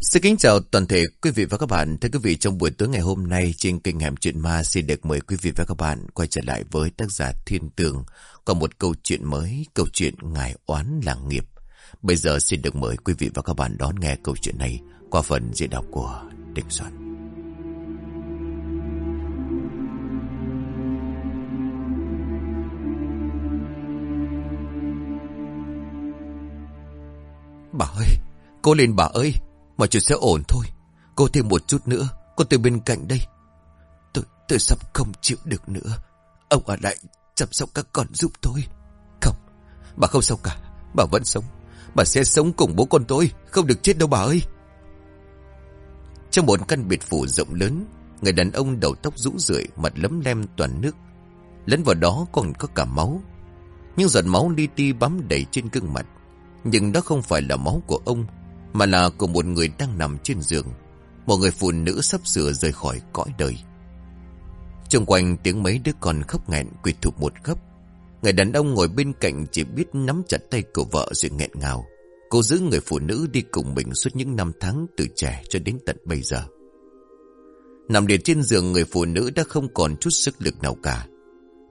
Xin kính chào toàn thể quý vị và các bạn. Thưa quý vị, trong buổi tối ngày hôm nay trên kênh Hẻm Chuyện Ma xin được mời quý vị và các bạn quay trở lại với tác giả Thiên Tường có một câu chuyện mới, câu chuyện Ngài Oán Làng Nghiệp. Bây giờ xin được mời quý vị và các bạn đón nghe câu chuyện này qua phần diễn đọc của đình Soạn. Bà ơi, cô lên bà ơi, mọi chuyện sẽ ổn thôi. Cô thêm một chút nữa, cô từ bên cạnh đây. Tôi, tôi sắp không chịu được nữa. Ông ở lại chăm sóc các con giúp tôi. Không, bà không sao cả, bà vẫn sống. Bà sẽ sống cùng bố con tôi, không được chết đâu bà ơi. Trong một căn biệt phủ rộng lớn, người đàn ông đầu tóc rũ rượi, mặt lấm lem toàn nước. Lẫn vào đó còn có cả máu. những giọt máu li ti bám đầy trên gương mặt. Nhưng đó không phải là máu của ông mà là của một người đang nằm trên giường. Một người phụ nữ sắp sửa rời khỏi cõi đời. Trong quanh tiếng mấy đứa con khóc nghẹn quỳ thụp một gấp Người đàn ông ngồi bên cạnh chỉ biết nắm chặt tay của vợ rồi nghẹn ngào. Cô giữ người phụ nữ đi cùng mình suốt những năm tháng từ trẻ cho đến tận bây giờ. Nằm liệt trên giường, người phụ nữ đã không còn chút sức lực nào cả.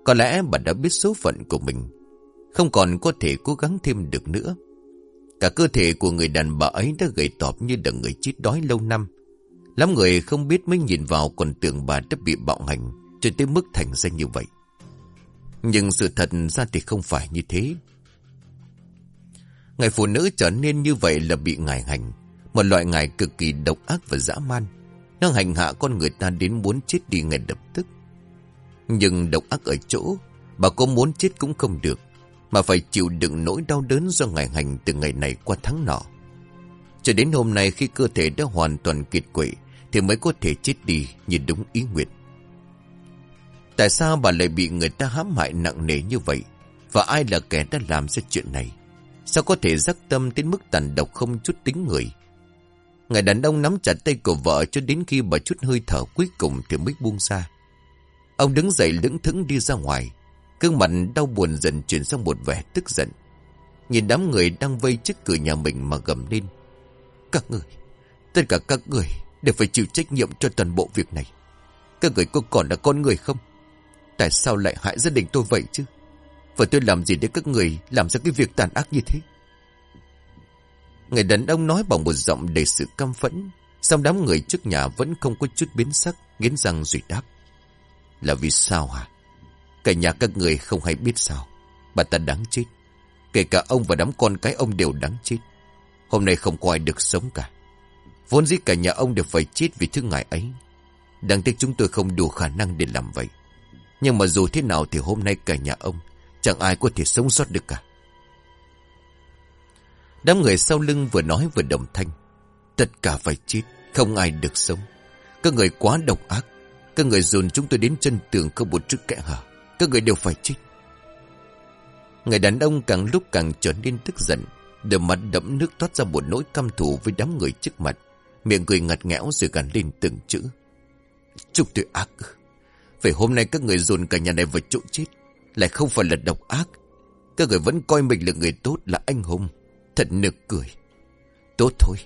Có lẽ bà đã biết số phận của mình. Không còn có thể cố gắng thêm được nữa. Cả cơ thể của người đàn bà ấy đã gầy tọp như đợt người chết đói lâu năm. Lắm người không biết mới nhìn vào còn tưởng bà đã bị bạo hành cho tới mức thành ra như vậy. Nhưng sự thật ra thì không phải như thế. Người phụ nữ trở nên như vậy là bị ngài hành. Một loại ngài cực kỳ độc ác và dã man. Nó hành hạ con người ta đến muốn chết đi ngay lập tức. Nhưng độc ác ở chỗ, bà có muốn chết cũng không được. Mà phải chịu đựng nỗi đau đớn do ngày hành từ ngày này qua tháng nọ Cho đến hôm nay khi cơ thể đã hoàn toàn kiệt quệ, Thì mới có thể chết đi như đúng ý nguyện Tại sao bà lại bị người ta hãm hại nặng nề như vậy Và ai là kẻ đã làm ra chuyện này Sao có thể giác tâm đến mức tàn độc không chút tính người Người đàn ông nắm chặt tay của vợ cho đến khi bà chút hơi thở cuối cùng thì mới buông ra. Ông đứng dậy lững thững đi ra ngoài. Cương mặt đau buồn dần chuyển sang một vẻ tức giận. Nhìn đám người đang vây trước cửa nhà mình mà gầm lên. Các người, tất cả các người đều phải chịu trách nhiệm cho toàn bộ việc này. Các người có còn là con người không? Tại sao lại hại gia đình tôi vậy chứ? Và tôi làm gì để các người làm ra cái việc tàn ác như thế? Người đàn ông nói bằng một giọng đầy sự căm phẫn. Xong đám người trước nhà vẫn không có chút biến sắc, nghiến răng rồi đáp. Là vì sao hả? Cả nhà các người không hay biết sao. Bà ta đáng chết. Kể cả ông và đám con cái ông đều đáng chết. Hôm nay không có ai được sống cả. Vốn dĩ cả nhà ông đều phải chết vì thứ ngài ấy. Đáng tiếc chúng tôi không đủ khả năng để làm vậy. Nhưng mà dù thế nào thì hôm nay cả nhà ông, Chẳng ai có thể sống sót được cả. Đám người sau lưng vừa nói vừa đồng thanh. Tất cả phải chết, Không ai được sống. Các người quá độc ác. Các người dồn chúng tôi đến chân tường không một chút kẽ hở các người đều phải chết. Người đàn ông càng lúc càng trở nên tức giận, Đôi mặt đẫm nước toát ra một nỗi căm thù với đám người trước mặt. Miệng cười ngặt ngẽo rồi gắn lên từng chữ. Chúc tôi ác Vậy hôm nay các người dồn cả nhà này vào chỗ chết, Lại không phải là độc ác. Các người vẫn coi mình là người tốt, là anh hùng. Thật nực cười. Tốt thôi,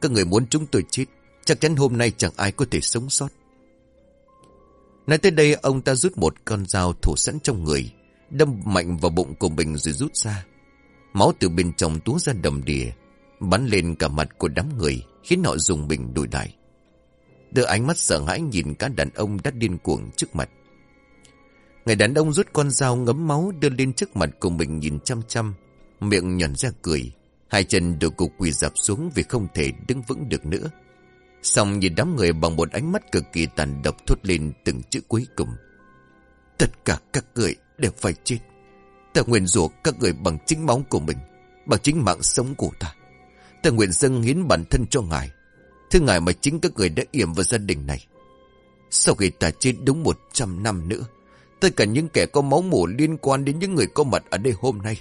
Các người muốn chúng tôi chết, Chắc chắn hôm nay chẳng ai có thể sống sót. Nói tới đây ông ta rút một con dao thủ sẵn trong người, đâm mạnh vào bụng của mình rồi rút ra. Máu từ bên trong túa ra đầm đìa, bắn lên cả mặt của đám người, khiến họ dùng mình đổi đại. Đưa ánh mắt sợ hãi nhìn cả đàn ông đã điên cuồng trước mặt. Người đàn ông rút con dao ngấm máu đưa lên trước mặt của mình nhìn chăm chăm, miệng nhẩn ra cười. Hai chân đều cục quỳ dạp xuống vì không thể đứng vững được nữa. Xong nhìn đám người bằng một ánh mắt cực kỳ tàn độc thốt lên từng chữ cuối cùng. Tất cả các người đều phải chết. Ta nguyện rủa các người bằng chính máu của mình, bằng chính mạng sống của ta. Ta nguyện dâng hiến bản thân cho ngài. Thứ ngài mà chính các người đã yểm vào gia đình này. Sau khi ta chết đúng 100 năm nữa, tất cả những kẻ có máu mủ liên quan đến những người có mặt ở đây hôm nay,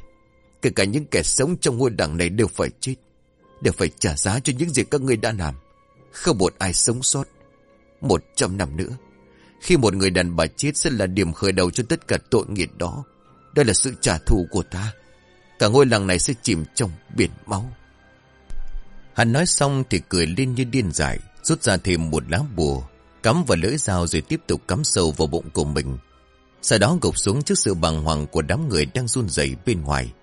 kể cả những kẻ sống trong ngôi đảng này đều phải chết, đều phải trả giá cho những gì các người đã làm. Không một ai sống sót Một trăm năm nữa Khi một người đàn bà chết sẽ là điểm khởi đầu cho tất cả tội nghiệt đó Đây là sự trả thù của ta Cả ngôi làng này sẽ chìm trong biển máu Hắn nói xong thì cười lên như điên dại, rút ra thêm một lá bùa, cắm vào lưỡi dao rồi tiếp tục cắm sâu vào bụng của mình. Sau đó gục xuống trước sự bàng hoàng của đám người đang run rẩy bên ngoài.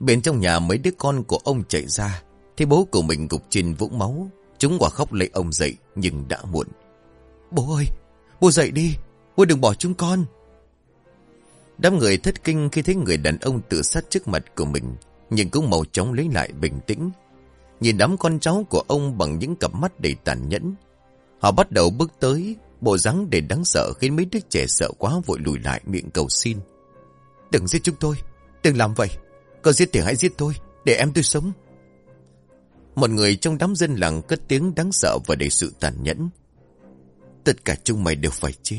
Bên trong nhà mấy đứa con của ông chạy ra, thì bố của mình gục trên vũng máu. Chúng quả khóc lấy ông dậy nhưng đã muộn. Bố ơi, bố dậy đi, bố đừng bỏ chúng con. Đám người thất kinh khi thấy người đàn ông tự sát trước mặt của mình, nhưng cũng màu chóng lấy lại bình tĩnh. Nhìn đám con cháu của ông bằng những cặp mắt đầy tàn nhẫn. Họ bắt đầu bước tới, bộ dáng để đáng sợ khiến mấy đứa trẻ sợ quá vội lùi lại miệng cầu xin. Đừng giết chúng tôi, đừng làm vậy. Có giết thì hãy giết tôi, để em tôi sống. Một người trong đám dân làng cất tiếng đáng sợ và đầy sự tàn nhẫn. Tất cả chúng mày đều phải chết.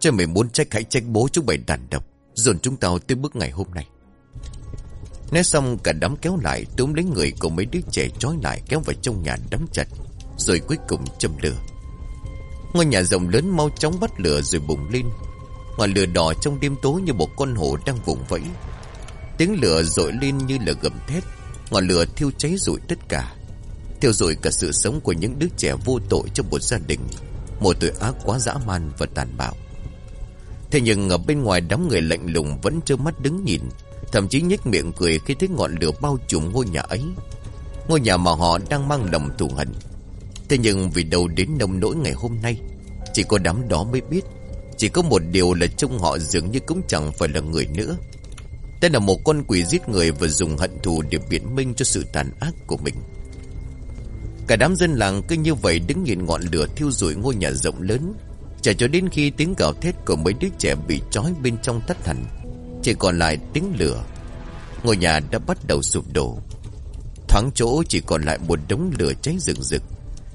Cho mày muốn trách hãy trách bố chúng mày đàn độc. Dồn chúng tao tới bước ngày hôm nay. Nói xong, cả đám kéo lại, túm lấy người của mấy đứa trẻ trói lại, kéo vào trong nhà đóng chặt. Rồi cuối cùng châm lửa. Ngôi nhà rộng lớn mau chóng bắt lửa rồi bùng lên. Ngọn lửa đỏ trong đêm tối như một con hổ đang vùng vẫy. Tiếng lửa dội lên như là gầm thét. Ngọn lửa thiêu cháy rụi tất cả. Thiêu rụi cả sự sống của những đứa trẻ vô tội trong một gia đình. Một tội ác quá dã man và tàn bạo. Thế nhưng ở bên ngoài đám người lạnh lùng vẫn trơ mắt đứng nhìn. Thậm chí nhếch miệng cười khi thấy ngọn lửa bao trùm ngôi nhà ấy. Ngôi nhà mà họ đang mang lòng thù hận. Thế nhưng vì đâu đến nông nỗi ngày hôm nay, chỉ có đám đó mới biết. Chỉ có một điều là trông họ dường như cũng chẳng phải là người nữa. Đây là một con quỷ giết người và dùng hận thù để biện minh cho sự tàn ác của mình. Cả đám dân làng cứ như vậy đứng nhìn ngọn lửa thiêu rụi ngôi nhà rộng lớn. Chả cho đến khi tiếng gào thét của mấy đứa trẻ bị trói bên trong tắt hẳn. Chỉ còn lại tiếng lửa. Ngôi nhà đã bắt đầu sụp đổ. Thoáng chỗ chỉ còn lại một đống lửa cháy rừng rực.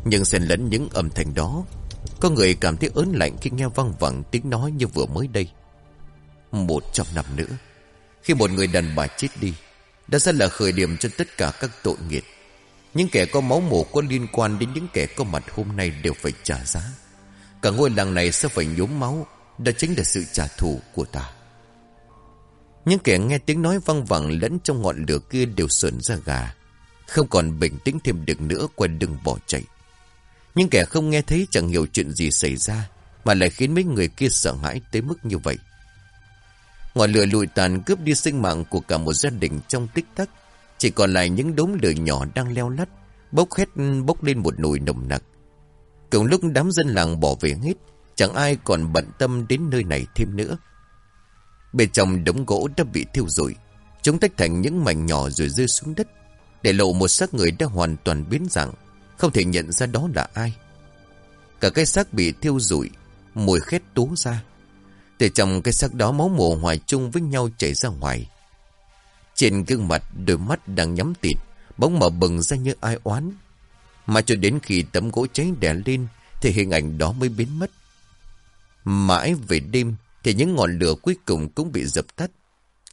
Nhưng xen lẫn những âm thanh đó. Có người cảm thấy ớn lạnh khi nghe văng vẳng tiếng nói như vừa mới đây. Một trăm năm nữa. Khi một người đàn bà chết đi. Đã sẽ là khởi điểm cho tất cả các tội nghiệt. Những kẻ có máu mủ có liên quan đến những kẻ có mặt hôm nay đều phải trả giá. Cả ngôi làng này sẽ phải nhốm máu. Đó chính là sự trả thù của ta. Những kẻ nghe tiếng nói văng vẳng lẫn trong ngọn lửa kia đều sợn ra gà. Không còn bình tĩnh thêm được nữa quên đừng bỏ chạy. những kẻ không nghe thấy chẳng hiểu chuyện gì xảy ra, mà lại khiến mấy người kia sợ hãi tới mức như vậy. Ngọn lửa lùi tàn cướp đi sinh mạng của cả một gia đình trong tích tắc. Chỉ còn lại những đống lửa nhỏ đang leo lắt, bốc hết bốc lên một nồi nồng nặc. Cùng lúc đám dân làng bỏ về hết, chẳng ai còn bận tâm đến nơi này thêm nữa. Bên trong đống gỗ đã bị thiêu rụi, chúng tách thành những mảnh nhỏ rồi rơi xuống đất, để lộ một xác người đã hoàn toàn biến dạng, không thể nhận ra đó là ai. Cả cái xác bị thiêu rụi, mùi khét tú ra. Từ trong cái xác đó máu mồ hoài chung với nhau chảy ra ngoài. Trên gương mặt đôi mắt đang nhắm tịt, bóng mở bừng ra như ai oán. Mà cho đến khi tấm gỗ cháy đè lên thì hình ảnh đó mới biến mất. Mãi về đêm thì những ngọn lửa cuối cùng cũng bị dập tắt.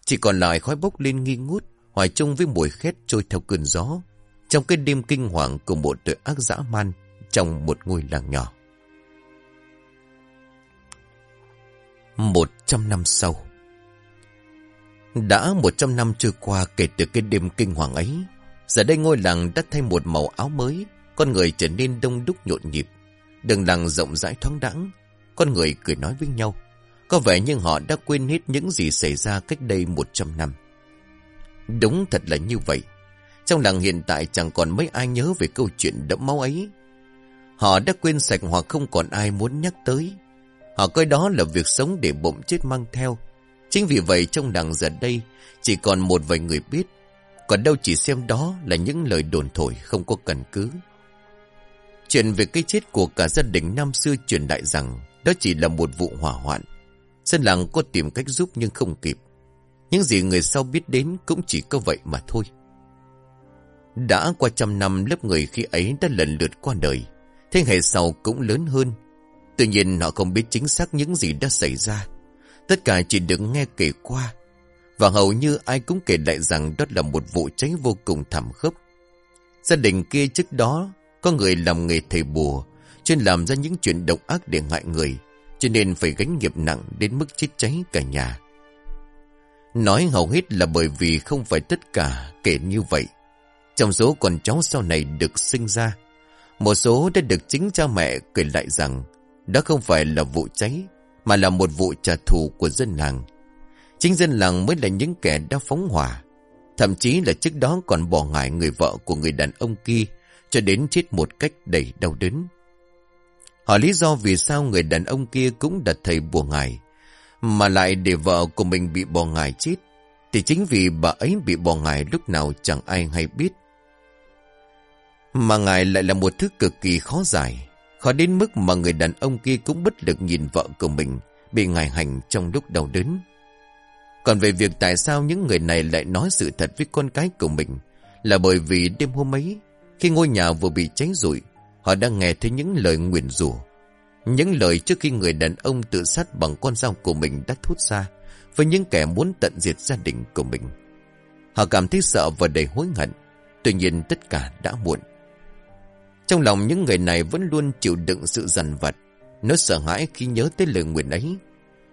Chỉ còn lại khói bốc lên nghi ngút, hoài chung với mùi khét trôi theo cơn gió. Trong cái đêm kinh hoàng của một tội ác dã man trong một ngôi làng nhỏ. Một trăm năm sau đã một trăm năm trôi qua kể từ cái đêm kinh hoàng ấy, Giờ đây ngôi làng đã thay một màu áo mới, Con người trở nên đông đúc nhộn nhịp. Đường làng rộng rãi thoáng đẳng Con người cười nói với nhau. Có vẻ như họ đã quên hết những gì xảy ra cách đây một trăm năm. Đúng thật là như vậy. Trong làng hiện tại chẳng còn mấy ai nhớ về câu chuyện đẫm máu ấy. Họ đã quên sạch hoặc không còn ai muốn nhắc tới. Họ coi đó là việc sống để bụng chết mang theo. Chính vì vậy trong đằng giờ đây, chỉ còn một vài người biết. Còn đâu chỉ xem đó là những lời đồn thổi không có căn cứ. Chuyện về cái chết của cả gia đình năm xưa truyền đại rằng, đó chỉ là một vụ hỏa hoạn. Dân làng có tìm cách giúp nhưng không kịp. Những gì người sau biết đến cũng chỉ có vậy mà thôi. Đã qua trăm năm, lớp người khi ấy đã lần lượt qua đời. Thế hệ sau cũng lớn hơn Tuy nhiên, họ không biết chính xác những gì đã xảy ra. Tất cả chỉ được nghe kể qua. Và hầu như ai cũng kể lại rằng đó là một vụ cháy vô cùng thảm khốc. Gia đình kia trước đó có người làm nghề thầy bùa, chuyên làm ra những chuyện độc ác để hại người, cho nên phải gánh nghiệp nặng đến mức chết cháy cả nhà. Nói hầu hết là bởi vì không phải tất cả kể như vậy. Trong số con cháu sau này được sinh ra, một số đã được chính cha mẹ kể lại rằng đó không phải là vụ cháy, mà là một vụ trả thù của dân làng. Chính dân làng mới là những kẻ đã phóng hỏa. Thậm chí là trước đó còn bỏ ngại người vợ của người đàn ông kia cho đến chết một cách đầy đau đớn. Hỏi lý do vì sao người đàn ông kia cũng đặt thầy bùa ngài, mà lại để vợ của mình bị bỏ ngài chết, thì chính vì bà ấy bị bỏ ngài lúc nào chẳng ai hay biết. Mà ngài lại là một thứ cực kỳ khó giải, khó đến mức mà người đàn ông kia cũng bất lực nhìn vợ của mình bị ngài hành trong lúc đau đớn. Còn về việc tại sao những người này lại nói sự thật với con cái của mình là bởi vì đêm hôm ấy, khi ngôi nhà vừa bị cháy rụi, họ đang nghe thấy những lời nguyền rủa Những lời trước khi người đàn ông tự sát bằng con dao của mình đã thốt ra với những kẻ muốn tận diệt gia đình của mình. Họ cảm thấy sợ và đầy hối hận. Tuy nhiên tất cả đã muộn. Trong lòng những người này vẫn luôn chịu đựng sự dằn vặt. Nó sợ hãi khi nhớ tới lời nguyện ấy.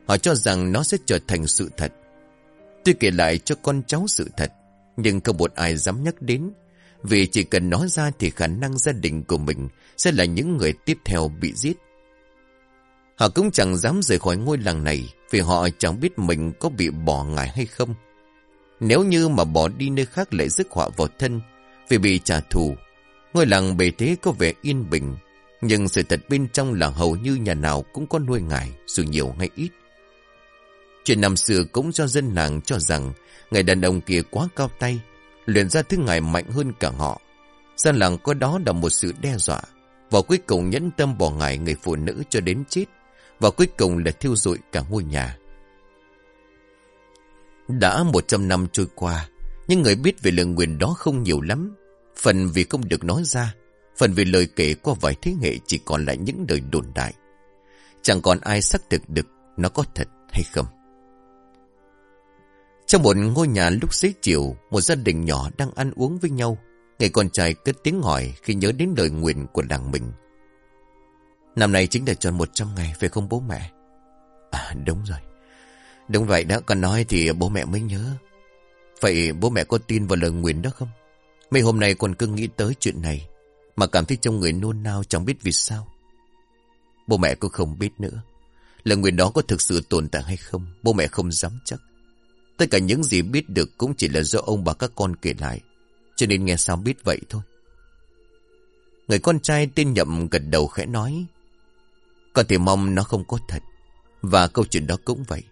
Họ cho rằng nó sẽ trở thành sự thật. Tôi kể lại cho con cháu sự thật. Nhưng không một ai dám nhắc đến. Vì chỉ cần nói ra thì khả năng gia đình của mình sẽ là những người tiếp theo bị giết. Họ cũng chẳng dám rời khỏi ngôi làng này vì họ chẳng biết mình có bị bỏ ngại hay không. Nếu như mà bỏ đi nơi khác lại rước họa vào thân, vì bị trả thù Ngôi làng bề thế có vẻ yên bình, nhưng sự thật bên trong là hầu như nhà nào cũng có nuôi ngài, dù nhiều hay ít. Chuyện năm xưa cũng cho dân làng cho rằng người đàn ông kia quá cao tay, luyện ra thứ ngài mạnh hơn cả họ. Dân làng có đó là một sự đe dọa, và cuối cùng nhẫn tâm bỏ ngài người phụ nữ cho đến chết, và cuối cùng là thiêu rụi cả ngôi nhà. Đã một trăm năm trôi qua, nhưng người biết về lời nguyền đó không nhiều lắm. Phần vì không được nói ra, phần vì lời kể qua vài thế hệ chỉ còn lại những lời đồn đại. Chẳng còn ai xác thực được nó có thật hay không. Trong một ngôi nhà lúc xế chiều, một gia đình nhỏ đang ăn uống với nhau. Người con trai cất tiếng hỏi khi nhớ đến lời nguyện của làng mình. Năm nay chính là tròn 100 ngày, phải không bố mẹ? À đúng rồi. Đúng vậy đã con nói thì bố mẹ mới nhớ. Vậy bố mẹ có tin vào lời nguyện đó không? Mấy hôm nay còn cứ nghĩ tới chuyện này, Mà cảm thấy trong người nôn nao chẳng biết vì sao. Bố mẹ cũng không biết nữa Lời nguyện đó có thực sự tồn tại hay không, Bố mẹ không dám chắc. Tất cả những gì biết được cũng chỉ là do ông bà các con kể lại, Cho nên nghe sao biết vậy thôi. Người con trai tên nhậm gật đầu khẽ nói, Con thì mong nó không có thật, Và câu chuyện đó cũng vậy.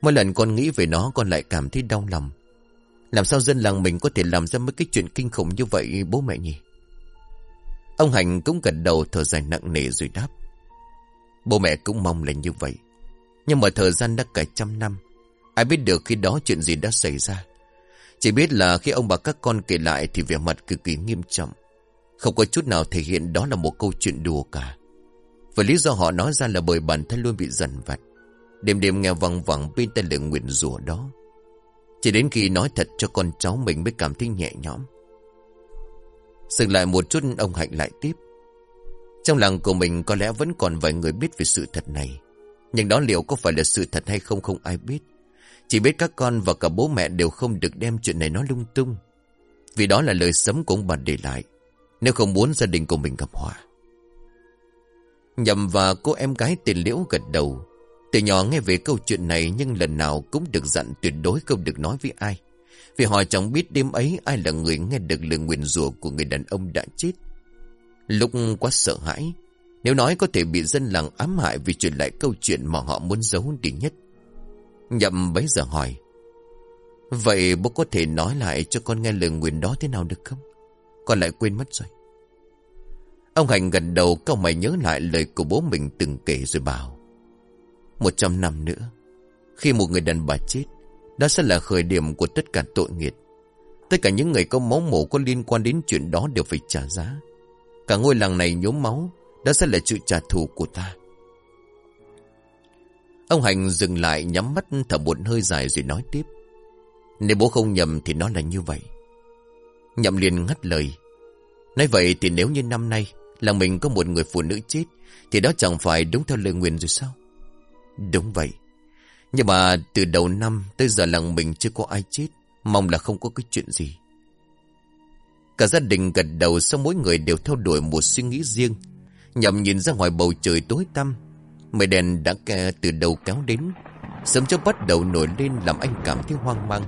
Mỗi lần con nghĩ về nó con lại cảm thấy đau lòng làm sao dân làng mình có thể làm ra mấy cái chuyện kinh khủng như vậy, bố mẹ nhỉ? Ông Hành cũng gật đầu thở dài nặng nề rồi đáp. Bố mẹ cũng mong là như vậy. Nhưng mà thời gian đã cả trăm năm. Ai biết được khi đó chuyện gì đã xảy ra. Chỉ biết là khi ông bà các con kể lại thì vẻ mặt cực kỳ nghiêm trọng. Không có chút nào thể hiện đó là một câu chuyện đùa cả. Và lý do họ nói ra là bởi bản thân luôn bị dần vặt. Đêm đêm nghe văng vẳng bên tay lời nguyện rủa đó. Chỉ đến khi nói thật cho con cháu mình mới cảm thấy nhẹ nhõm. Dừng lại một chút, ông Hạnh lại tiếp. Trong làng của mình có lẽ vẫn còn vài người biết về sự thật này. Nhưng đó liệu có phải là sự thật hay không không ai biết. Chỉ biết các con và cả bố mẹ đều không được đem chuyện này nói lung tung. Vì đó là lời sấm của ông bà để lại. Nếu không muốn gia đình của mình gặp họa. Nhậm và cô em gái tiền liễu gật đầu. Từ nhỏ nghe về câu chuyện này nhưng lần nào cũng được dặn tuyệt đối không được nói với ai. Vì họ chẳng biết đêm ấy ai là người nghe được lời nguyền rủa của người đàn ông đã chết. Lúc quá sợ hãi, nếu nói có thể bị dân làng ám hại vì truyền lại câu chuyện mà họ muốn giấu đi nhất. Nhậm bấy giờ hỏi. Vậy bố có thể nói lại cho con nghe lời nguyền đó thế nào được không? Con lại quên mất rồi. Ông Hành gần đầu câu mày nhớ lại lời của bố mình từng kể rồi bảo. Một trăm năm nữa, khi một người đàn bà chết, đó sẽ là khởi điểm của tất cả tội nghiệt. Tất cả những người có máu mổ có liên quan đến chuyện đó đều phải trả giá. Cả ngôi làng này nhốm máu, đó sẽ là sự trả thù của ta. Ông Hành dừng lại nhắm mắt thở một hơi dài rồi nói tiếp. Nếu bố không nhầm thì nó là như vậy. Nhậm liền ngắt lời. Nói vậy thì nếu như năm nay là mình có một người phụ nữ chết thì đó chẳng phải đúng theo lời nguyện rồi sao? Đúng vậy. Nhưng mà từ đầu năm tới giờ làng mình chưa có ai chết. Mong là không có cái chuyện gì. Cả gia đình gật đầu sau mỗi người đều theo đuổi một suy nghĩ riêng. Nhậm nhìn ra ngoài bầu trời tối tăm. Mây đèn đã kè từ đầu kéo đến. Sớm cho bắt đầu nổi lên làm anh cảm thấy hoang mang.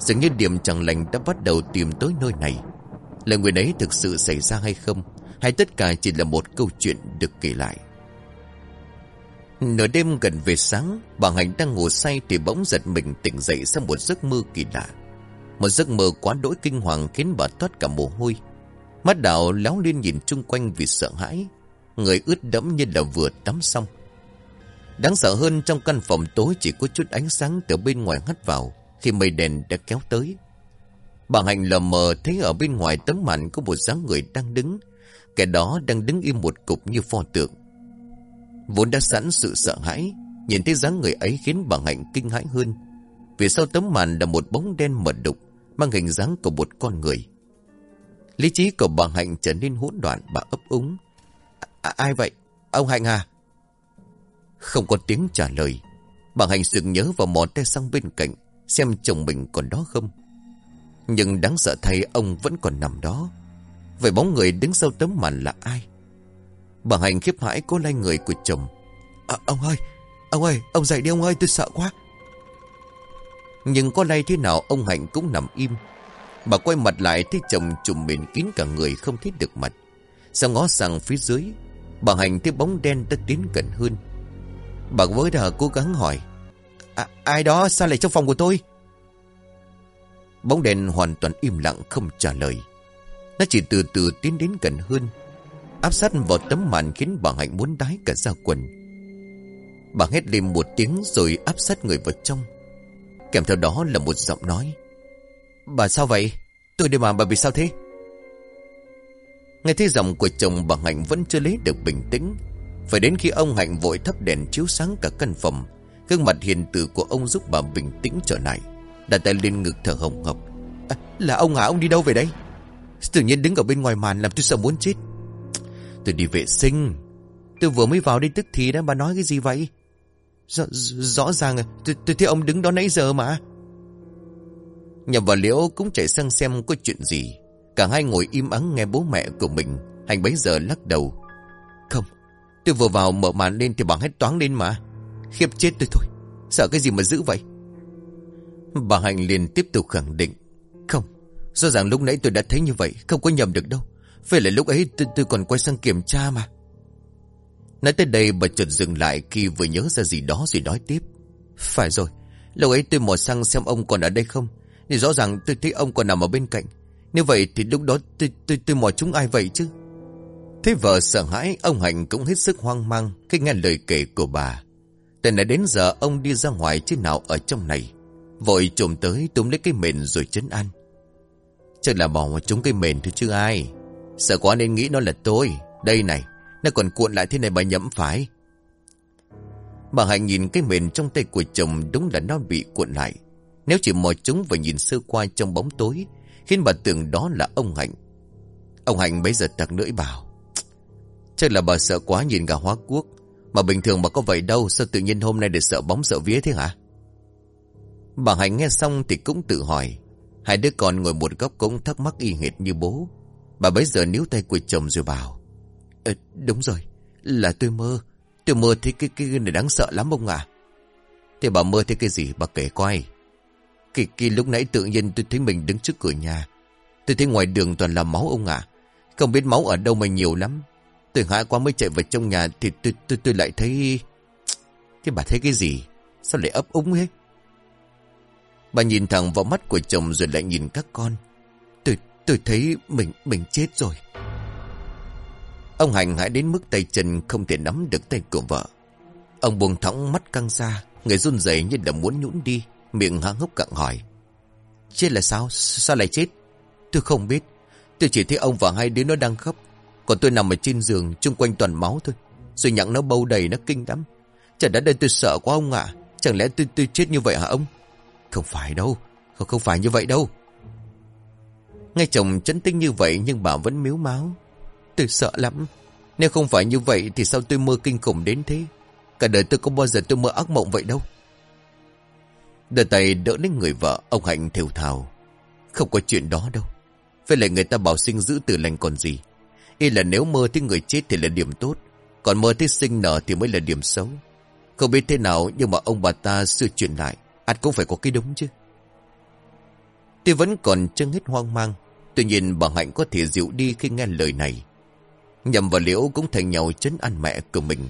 Dường như điểm chẳng lành đã bắt đầu tìm tới nơi này. Là người ấy thực sự xảy ra hay không? Hay tất cả chỉ là một câu chuyện được kể lại? Nửa đêm gần về sáng, bà Hạnh đang ngủ say thì bỗng giật mình tỉnh dậy sau một giấc mơ kỳ lạ. Một giấc mơ quá đỗi kinh hoàng khiến bà toát cả mồ hôi. Mắt đào láo lên nhìn chung quanh vì sợ hãi. Người ướt đẫm như là vừa tắm xong. Đáng sợ hơn trong căn phòng tối chỉ có chút ánh sáng từ bên ngoài hắt vào khi mây đèn đã kéo tới. Bà Hạnh lờ mờ thấy ở bên ngoài tấm màn có một dáng người đang đứng. Kẻ đó đang đứng im một cục như pho tượng. Vốn đã sẵn sự sợ hãi, nhìn thấy dáng người ấy khiến bà Hạnh kinh hãi hơn. Vì sau tấm màn là một bóng đen mờ đục, mang hình dáng của một con người. Lý trí của bà Hạnh trở nên hỗn loạn, bà ấp úng. À, ai vậy? Ông Hạnh à? Không có tiếng trả lời. Bà Hạnh sực nhớ và mò tay sang bên cạnh, xem chồng mình còn đó không. Nhưng đáng sợ thay ông vẫn còn nằm đó. Vậy bóng người đứng sau tấm màn là ai? Bà Hạnh khiếp hãi cố lay người của chồng. À, ông ơi, ông ơi, ông dậy đi ông ơi, tôi sợ quá. Nhưng có lay thế nào ông Hạnh cũng nằm im. Bà quay mặt lại thấy chồng trùm mền kín cả người không thấy được mặt. Sau ngó sang phía dưới, bà Hạnh thấy bóng đen đã tiến gần hơn. Bà với đờ cố gắng hỏi. À, ai đó sao lại trong phòng của tôi? Bóng đèn hoàn toàn im lặng không trả lời. Nó chỉ từ từ tiến đến gần hơn. Áp sát vào tấm màn khiến bà Hạnh muốn đái cả da quần. Bà hét lên một tiếng rồi áp sát người vào trong. Kèm theo đó là một giọng nói. Bà sao vậy? Tôi đi mà bà bị sao thế? Nghe thấy giọng của chồng bà Hạnh vẫn chưa lấy được bình tĩnh. Phải đến khi ông Hạnh vội thắp đèn chiếu sáng cả căn phòng. Gương mặt hiền từ của ông giúp bà bình tĩnh trở lại. Đặt tay lên ngực thở hồng hộc. À, là ông hả? Ông đi đâu về đây? Tự nhiên đứng ở bên ngoài màn làm tôi sợ muốn chết. Tôi đi vệ sinh. Tôi vừa mới vào đây tức thì đã bà nói cái gì vậy? Rõ, rõ ràng tôi, tôi thấy ông đứng đó nãy giờ mà. Nhập và Liễu cũng chạy sang xem có chuyện gì. Cả hai ngồi im ắng nghe bố mẹ của mình. Hành bấy giờ lắc đầu. Không, tôi vừa vào mở màn lên thì bà hết toán lên mà. Khiếp chết tôi thôi. Sợ cái gì mà giữ vậy? Bà Hạnh liền tiếp tục khẳng định. Không, rõ ràng lúc nãy tôi đã thấy như vậy, không có nhầm được đâu. Vậy là lúc ấy tôi, tôi còn quay sang kiểm tra mà. Nói tới đây bà chợt dừng lại khi vừa nhớ ra gì đó rồi nói tiếp. Phải rồi, lúc ấy tôi mò sang xem ông còn ở đây không. Thì rõ ràng tôi thấy ông còn nằm ở bên cạnh. Nếu vậy thì lúc đó tôi, tôi, tôi mò chúng ai vậy chứ? Thế vợ sợ hãi, ông Hạnh cũng hết sức hoang mang khi nghe lời kể của bà. Từ nãy đến giờ ông đi ra ngoài chứ nào ở trong này. Vội trồm tới túm lấy cái mền rồi chấn an. Chắc là bỏ chúng cái mền thôi chứ ai. Sợ quá nên nghĩ nó là tôi. Đây này, nó còn cuộn lại thế này bà nhẫm phải. Bà Hạnh nhìn cái mền trong tay của chồng đúng là nó bị cuộn lại. Nếu chỉ mò chúng và nhìn sơ qua trong bóng tối, khiến bà tưởng đó là ông Hạnh. Ông Hạnh bấy giờ tặc lưỡi bảo. Chắc là bà sợ quá nhìn gà hóa quốc. Mà bình thường bà có vậy đâu, sao tự nhiên hôm nay để sợ bóng sợ vía thế hả? Bà Hạnh nghe xong thì cũng tự hỏi. Hai đứa con ngồi một góc cũng thắc mắc y hệt như bố. Bà bấy giờ níu tay của chồng rồi bảo. Ờ, đúng rồi, là tôi mơ. Tôi mơ thấy cái, cái này đáng sợ lắm ông ạ. Thế bà mơ thấy cái gì bà kể coi. Kỳ kỳ lúc nãy tự nhiên tôi thấy mình đứng trước cửa nhà. Tôi thấy ngoài đường toàn là máu ông ạ. Không biết máu ở đâu mà nhiều lắm. Tôi hại quá mới chạy vào trong nhà thì tôi, tôi, tôi lại thấy... Thế bà thấy cái gì? Sao lại ấp úng hết? Bà nhìn thẳng vào mắt của chồng rồi lại nhìn các con. Tôi, thấy mình, mình chết rồi. Ông Hành hãi đến mức tay chân không thể nắm được tay của vợ. Ông buông thõng mắt căng ra, người run rẩy như là muốn nhũn đi, miệng há hốc cặn hỏi. Chết là sao? Sao lại chết? Tôi không biết. Tôi chỉ thấy ông và hai đứa nó đang khóc. Còn tôi nằm ở trên giường, chung quanh toàn máu thôi. Rồi nhặng nó bâu đầy, nó kinh lắm. Chẳng đã đây tôi sợ quá ông ạ. Chẳng lẽ tôi, tôi chết như vậy hả ông? Không phải đâu, không, không phải như vậy đâu. Ngay chồng chấn tinh như vậy nhưng bà vẫn miếu máu. Tôi sợ lắm. Nếu không phải như vậy thì sao tôi mơ kinh khủng đến thế? Cả đời tôi không bao giờ tôi mơ ác mộng vậy đâu. Đưa tay đỡ lấy người vợ, ông Hạnh thều thào. Không có chuyện đó đâu. Với lại người ta bảo sinh giữ từ lành còn gì. Y là nếu mơ thấy người chết thì là điểm tốt. Còn mơ thấy sinh nở thì mới là điểm xấu. Không biết thế nào nhưng mà ông bà ta xưa chuyển lại. anh cũng phải có cái đúng chứ. tôi vẫn còn chân hết hoang mang. Tuy nhiên bà Hạnh có thể dịu đi khi nghe lời này. Nhầm và Liễu cũng thành nhau chấn ăn mẹ của mình.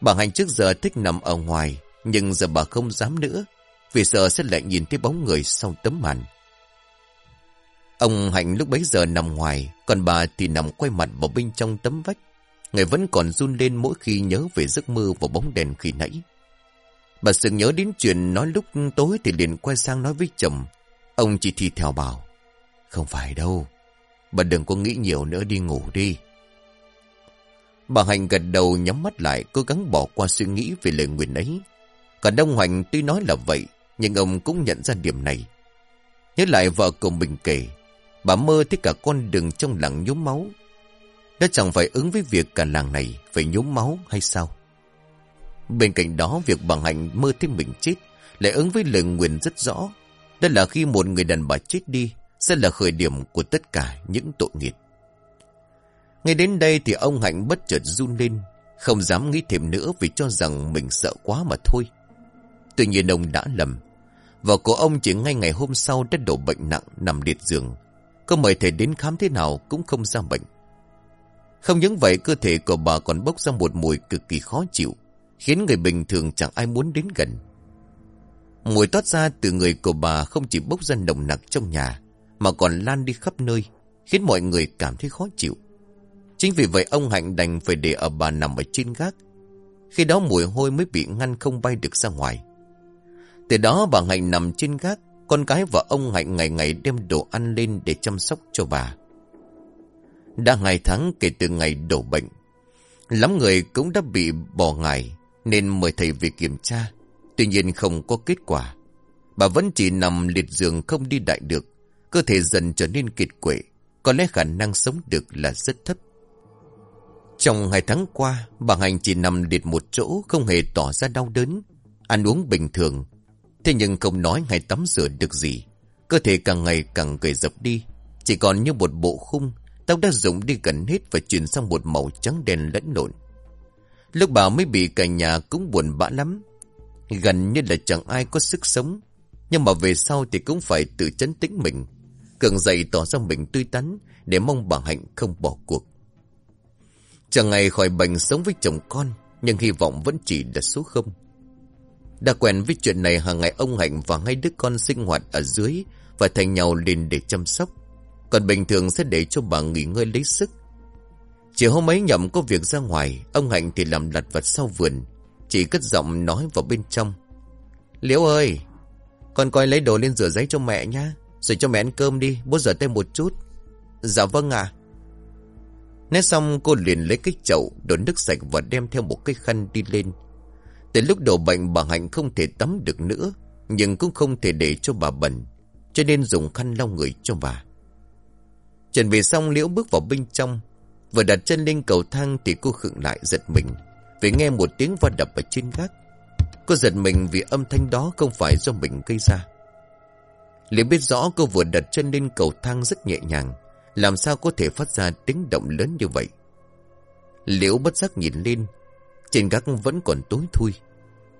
Bà Hạnh trước giờ thích nằm ở ngoài, nhưng giờ bà không dám nữa, vì sợ sẽ lại nhìn thấy bóng người sau tấm màn. Ông Hạnh lúc bấy giờ nằm ngoài, còn bà thì nằm quay mặt vào bên trong tấm vách. Người vẫn còn run lên mỗi khi nhớ về giấc mơ và bóng đèn khi nãy. Bà sừng nhớ đến chuyện nói lúc tối thì liền quay sang nói với chồng. Ông chỉ thì theo bảo. Không phải đâu. Bà đừng có nghĩ nhiều nữa đi ngủ đi. Bà Hạnh gật đầu nhắm mắt lại, cố gắng bỏ qua suy nghĩ về lời nguyện ấy. Cả Đông Hoành tuy nói là vậy, nhưng ông cũng nhận ra điểm này. Nhớ lại vợ cùng mình kể, bà mơ thấy cả con đường trong làng nhốm máu. Đó chẳng phải ứng với việc cả làng này phải nhốm máu hay sao? Bên cạnh đó, việc bà Hạnh mơ thấy mình chết lại ứng với lời nguyện rất rõ. Đó là khi một người đàn bà chết đi sẽ là khởi điểm của tất cả những tội nghiệp. Ngay đến đây thì ông Hạnh bất chợt run lên, không dám nghĩ thêm nữa vì cho rằng mình sợ quá mà thôi. Tuy nhiên ông đã lầm. Vợ của ông chỉ ngay ngày hôm sau đã đổ bệnh nặng nằm liệt giường. Có mời thầy đến khám thế nào cũng không ra bệnh. Không những vậy cơ thể của bà còn bốc ra một mùi cực kỳ khó chịu, khiến người bình thường chẳng ai muốn đến gần. Mùi toát ra từ người của bà không chỉ bốc ra nồng nặc trong nhà, mà còn lan đi khắp nơi, khiến mọi người cảm thấy khó chịu. Chính vì vậy ông Hạnh đành phải để ở bà nằm ở trên gác. Khi đó mùi hôi mới bị ngăn không bay được ra ngoài. Từ đó bà Hạnh nằm trên gác, con cái và ông Hạnh ngày ngày đem đồ ăn lên để chăm sóc cho bà. Đã ngày tháng kể từ ngày đổ bệnh. Lắm người cũng đã bị bỏ ngày nên mời thầy về kiểm tra. Tuy nhiên không có kết quả. Bà vẫn chỉ nằm liệt giường không đi đại được. Cơ thể dần trở nên kiệt quệ. Có lẽ khả năng sống được là rất thấp. Trong hai tháng qua, bà Hành chỉ nằm liệt một chỗ, không hề tỏ ra đau đớn, ăn uống bình thường. Thế nhưng không nói hay tắm rửa được gì. Cơ thể càng ngày càng gầy dập đi, chỉ còn như một bộ khung, tóc đã rụng đi gần hết và chuyển sang một màu trắng đen lẫn lộn. Lúc bà mới bị cả nhà cũng buồn bã lắm, gần như là chẳng ai có sức sống. Nhưng mà về sau thì cũng phải tự chấn tĩnh mình, cường dậy tỏ ra mình tươi tắn để mong bà Hạnh không bỏ cuộc. Chẳng ngày khỏi bệnh sống với chồng con, nhưng hy vọng vẫn chỉ là số không. Đã quen với chuyện này hàng ngày ông Hạnh và ngay đứa con sinh hoạt ở dưới và thành nhau lên để chăm sóc. Còn bình thường sẽ để cho bà nghỉ ngơi lấy sức. Chỉ hôm ấy nhậm có việc ra ngoài, ông Hạnh thì làm lặt vặt sau vườn. Chỉ cất giọng nói vào bên trong. Liễu ơi, con coi lấy đồ lên rửa giấy cho mẹ nhá. Rồi cho mẹ ăn cơm đi, bố rửa tay một chút. Dạ vâng ạ. Nét xong cô liền lấy cái chậu đổ nước sạch và đem theo một cái khăn đi lên. Từ lúc đổ bệnh bà Hạnh không thể tắm được nữa, nhưng cũng không thể để cho bà bẩn, cho nên dùng khăn lau người cho bà. Chuẩn bị xong Liễu bước vào bên trong, vừa đặt chân lên cầu thang thì cô khựng lại giật mình, vì nghe một tiếng va đập ở trên gác. Cô giật mình vì âm thanh đó không phải do mình gây ra liền biết rõ cô vừa đặt chân lên cầu thang rất nhẹ nhàng, làm sao có thể phát ra tiếng động lớn như vậy? Liễu bất giác nhìn lên Trên gác vẫn còn tối thui.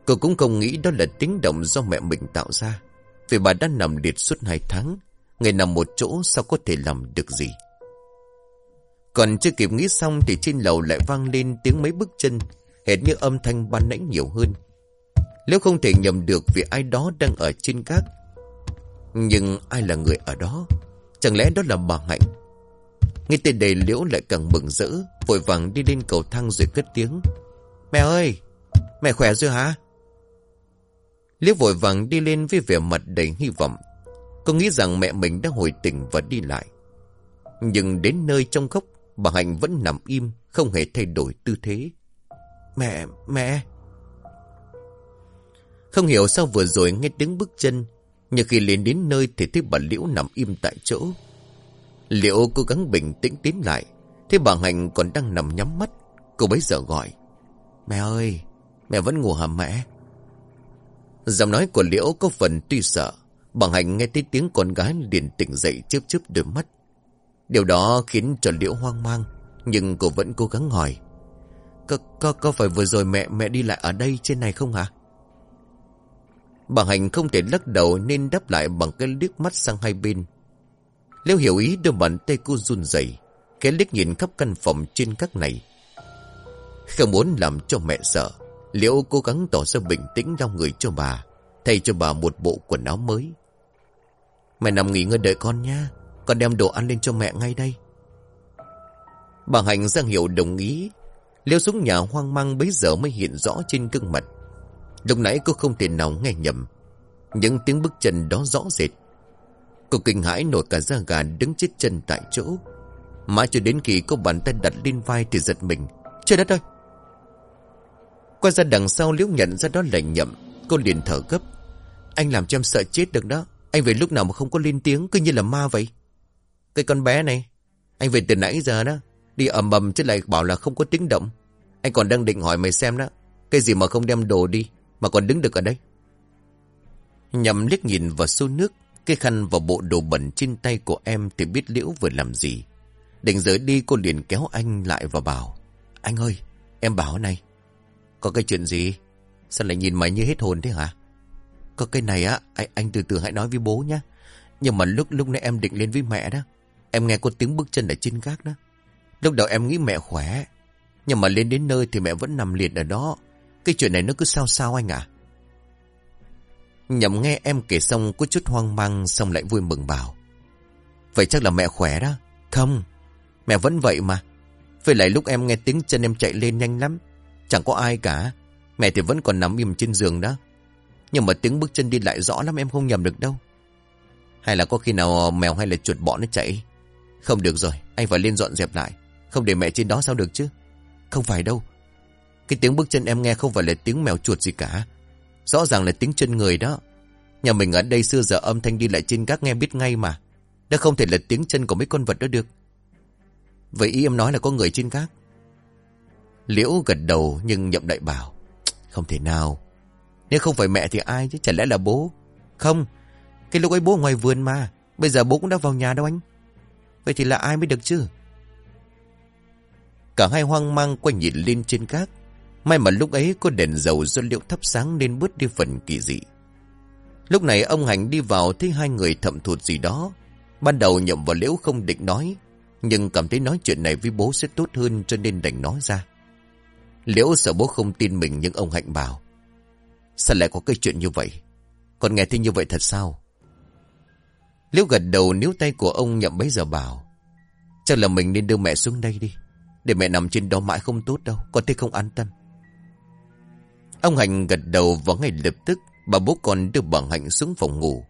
Cô cũng không nghĩ đó là tiếng động do mẹ mình tạo ra Vì bà đã nằm liệt suốt hai tháng Ngày nằm một chỗ sao có thể làm được gì? Còn chưa kịp nghĩ xong Thì trên lầu lại vang lên tiếng mấy bước chân Hệt như âm thanh ban nãy nhiều hơn. Nếu không thể nhầm được Vì ai đó đang ở trên gác nhưng ai là người ở đó? Chẳng lẽ đó là bà Hạnh? Nghe tên đầy liễu lại càng mừng rỡ Vội vàng đi lên cầu thang rồi cất tiếng. Mẹ ơi! Mẹ khỏe chưa hả? Liễu vội vàng đi lên với vẻ mặt đầy hy vọng. Cô nghĩ rằng mẹ mình đã hồi tỉnh và đi lại. Nhưng đến nơi trong góc Bà Hạnh vẫn nằm im Không hề thay đổi tư thế. Mẹ, mẹ! Không hiểu sao vừa rồi nghe tiếng bước chân nhưng khi lên đến nơi Thì thấy bà Liễu nằm im tại chỗ. Liễu cố gắng bình tĩnh tiến lại Thế bà Hạnh còn đang nằm nhắm mắt. Cô bấy giờ gọi Mẹ ơi Mẹ vẫn ngủ hả mẹ? Giọng nói của Liễu có phần tuy sợ. Bà Hạnh nghe thấy tiếng con gái liền tỉnh dậy chớp chớp đôi mắt. Điều đó khiến cho Liễu hoang mang Nhưng cô vẫn cố gắng hỏi Có, có, có phải vừa rồi mẹ mẹ đi lại ở đây trên này không hả? Bà Hành không thể lắc đầu nên đáp lại bằng cái liếc mắt sang hai bên. Liêu hiểu ý đưa bàn tay cô run rẩy, cái liếc nhìn khắp căn phòng trên các này. Không muốn làm cho mẹ sợ, Liễu cố gắng tỏ ra bình tĩnh lau người cho bà, thay cho bà một bộ quần áo mới. Mẹ nằm nghỉ ngơi đợi con nha, con đem đồ ăn lên cho mẹ ngay đây. Bà Hạnh giang hiểu đồng ý. Liêu xuống nhà hoang mang bấy giờ mới hiện rõ trên gương mặt. Lúc nãy cô không thể nào nghe nhầm. Những tiếng bước chân đó rõ rệt. Cô kinh hãi nổi cả da gà đứng chết chân tại chỗ. Mãi cho đến khi cô bàn tay đặt lên vai thì giật mình. Trời đất ơi! Qua ra đằng sau liễu nhận ra đó là nhậm. Cô liền thở gấp. Anh làm cho em sợ chết được đó. Anh về lúc nào mà không có lên tiếng cứ như là ma vậy. Cái con bé này, anh về từ nãy giờ đó, đi ầm ầm chứ lại bảo là không có tiếng động. Anh còn đang định hỏi mày xem đó, cái gì mà không đem đồ đi, mà còn đứng được ở đây. Nhằm liếc nhìn vào xô nước, cái khăn và bộ đồ bẩn trên tay của em thì biết Liễu vừa làm gì. Định rời đi cô liền kéo anh lại và bảo, anh ơi, em bảo này, có cái chuyện gì? Sao lại nhìn mày như hết hồn thế hả? Có cái này á, anh, anh từ từ hãy nói với bố nhé. Nhưng mà lúc lúc nãy em định lên với mẹ đó. Em nghe có tiếng bước chân ở trên gác đó. Lúc đầu em nghĩ mẹ khỏe. Nhưng mà lên đến nơi thì mẹ vẫn nằm liệt ở đó. Cái chuyện này nó cứ sao sao anh à. Nhậm nghe em kể xong có chút hoang mang xong lại vui mừng bảo. Vậy chắc là mẹ khỏe đó. Không, mẹ vẫn vậy mà. Với lại lúc em nghe tiếng chân em chạy lên nhanh lắm. Chẳng có ai cả. Mẹ thì vẫn còn nằm im trên giường đó. Nhưng mà tiếng bước chân đi lại rõ lắm em không nhầm được đâu. Hay là có khi nào mèo hay là chuột bọ nó chạy? Không được rồi, anh phải lên dọn dẹp lại. Không để mẹ trên đó sao được chứ? Không phải đâu. Cái tiếng bước chân em nghe không phải là tiếng mèo chuột gì cả. Rõ ràng là tiếng chân người đó. Nhà mình ở đây xưa giờ âm thanh đi lại trên các nghe biết ngay mà. Đó không thể là tiếng chân của mấy con vật đó được. Vậy ý em nói là có người trên các. Liễu gật đầu nhưng nhậm đại bảo. Không thể nào. Nếu không phải mẹ thì ai chứ? Chả lẽ là bố? Không. Cái lúc ấy bố ngoài vườn mà. Bây giờ bố cũng đã vào nhà đâu anh. Vậy thì là ai mới được chứ? Cả hai hoang mang quay nhìn lên trên cát. May mà lúc ấy có đèn dầu do liệu thắp sáng nên bớt đi phần kỳ dị. Lúc này ông Hành đi vào thấy hai người thậm thụt gì đó. Ban đầu nhậm vào liễu không định nói. Nhưng cảm thấy nói chuyện này với bố sẽ tốt hơn cho nên đành nói ra. Liễu sợ bố không tin mình nhưng ông Hạnh bảo. Sao lại có cái chuyện như vậy? Còn nghe thấy như vậy thật sao? Liễu gật đầu níu tay của ông nhậm bấy giờ bảo. Chắc là mình nên đưa mẹ xuống đây đi. Để mẹ nằm trên đó mãi không tốt đâu. Con thấy không an tâm. Ông Hạnh gật đầu và ngay lập tức, bà bố con đưa bà Hạnh xuống phòng ngủ.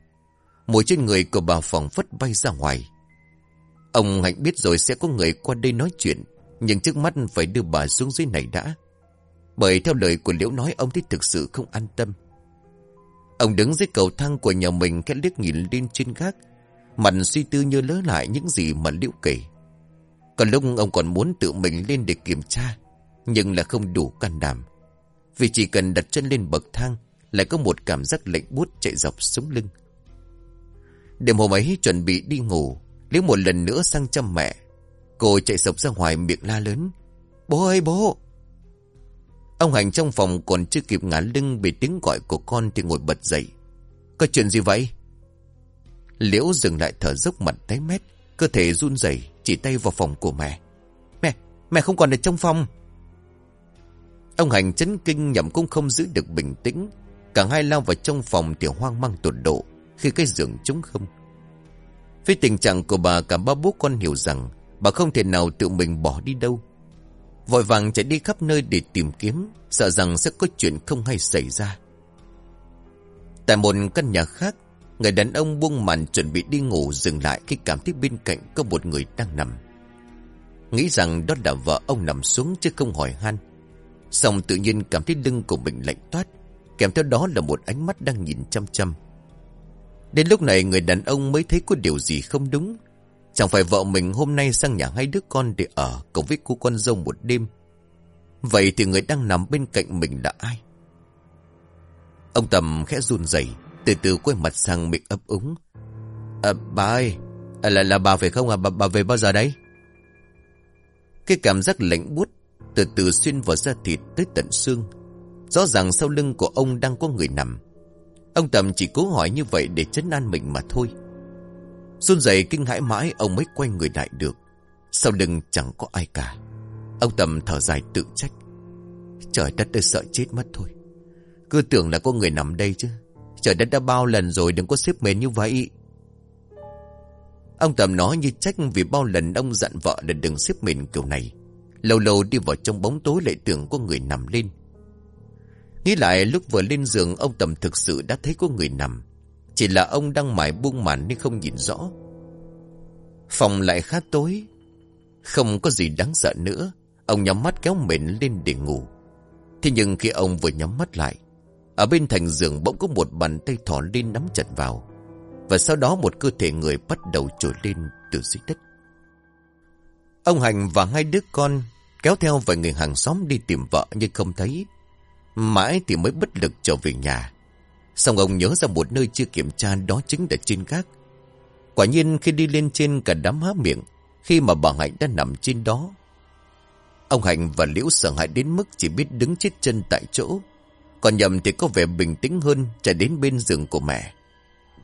Mùi trên người của bà phòng phất bay ra ngoài. Ông Hạnh biết rồi sẽ có người qua đây nói chuyện. Nhưng trước mắt phải đưa bà xuống dưới này đã. Bởi theo lời của Liễu nói, ông thì thực sự không an tâm. Ông đứng dưới cầu thang của nhà mình, khẽ liếc nhìn lên trên gác. Mặt suy tư như lỡ lại những gì mà Liễu kể. Còn lúc ông còn muốn tự mình lên để kiểm tra. Nhưng là không đủ can đảm. Vì chỉ cần đặt chân lên bậc thang lại có một cảm giác lạnh buốt chạy dọc sống lưng. Đêm hôm ấy chuẩn bị đi ngủ. Liễu một lần nữa sang chăm mẹ. Cô chạy sộc ra ngoài miệng la lớn. Bố ơi bố! Ông Hành trong phòng còn chưa kịp ngả lưng bị tiếng gọi của con thì ngồi bật dậy. Có chuyện gì vậy? Liễu dừng lại thở dốc mặt tái mét, cơ thể run rẩy chỉ tay vào phòng của mẹ. Mẹ, mẹ không còn ở trong phòng. Ông Hành chấn kinh nhậm cũng không giữ được bình tĩnh. Cả hai lao vào trong phòng thì hoang mang tột độ, khi cái giường trống không. Với tình trạng của bà, cả ba bố con hiểu rằng bà không thể nào tự mình bỏ đi đâu. Vội vàng chạy đi khắp nơi để tìm kiếm, Sợ rằng sẽ có chuyện không hay xảy ra Tại một căn nhà khác, Người đàn ông buông màn chuẩn bị đi ngủ Dừng lại khi cảm thấy bên cạnh Có một người đang nằm Nghĩ rằng đó là vợ ông nằm xuống Chứ không hỏi han Xong tự nhiên cảm thấy lưng của mình lạnh toát Kèm theo đó là một ánh mắt đang nhìn chăm chăm Đến lúc này người đàn ông mới thấy có điều gì không đúng Chẳng phải vợ mình hôm nay sang nhà hai đứa con để ở cùng với cô con dâu một đêm. Vậy thì người đang nằm bên cạnh mình là ai? Ông Tầm khẽ run rẩy từ từ quay mặt sang miệng ấp úng. À, bà ơi, à, là, là bà phải không à bà, bà về bao giờ đấy Cái cảm giác lạnh buốt từ từ xuyên vào da thịt tới tận xương. Rõ ràng sau lưng của ông đang có người nằm. Ông Tầm chỉ cố hỏi như vậy để chấn an mình mà thôi. Xuân dậy kinh hãi mãi, ông mới quay người lại được. Sau lưng chẳng có ai cả. Ông Tầm thở dài tự trách. Trời đất tôi sợ chết mất thôi. Cứ tưởng là có người nằm đây chứ. Trời đất đã bao lần rồi, đừng có xếp mền như vậy. Ông Tầm nói như trách vì bao lần ông dặn vợ là đừng xếp mền kiểu này. Lâu lâu đi vào trong bóng tối lại tưởng có người nằm lên. Nghĩ lại lúc vừa lên giường, ông Tầm thực sự đã thấy có người nằm. Chỉ là ông đang mải buông màn nên không nhìn rõ. Phòng lại khá tối. Không có gì đáng sợ nữa. Ông nhắm mắt kéo mền lên để ngủ. Thế nhưng khi ông vừa nhắm mắt lại, Ở bên thành giường bỗng có một bàn tay thỏ lên nắm chặt vào. Và sau đó một cơ thể người bắt đầu trồi lên từ dưới đất. Ông Hành và hai đứa con kéo theo vài người hàng xóm đi tìm vợ nhưng không thấy Mãi thì mới bất lực trở về nhà. Xong ông nhớ ra một nơi chưa kiểm tra đó chính là trên gác. Quả nhiên khi đi lên trên cả đám há miệng, khi mà bà Hạnh đã nằm trên đó. Ông Hạnh và Liễu sợ hãi đến mức chỉ biết đứng chết chân tại chỗ. Còn nhầm thì có vẻ bình tĩnh hơn chạy đến bên giường của mẹ.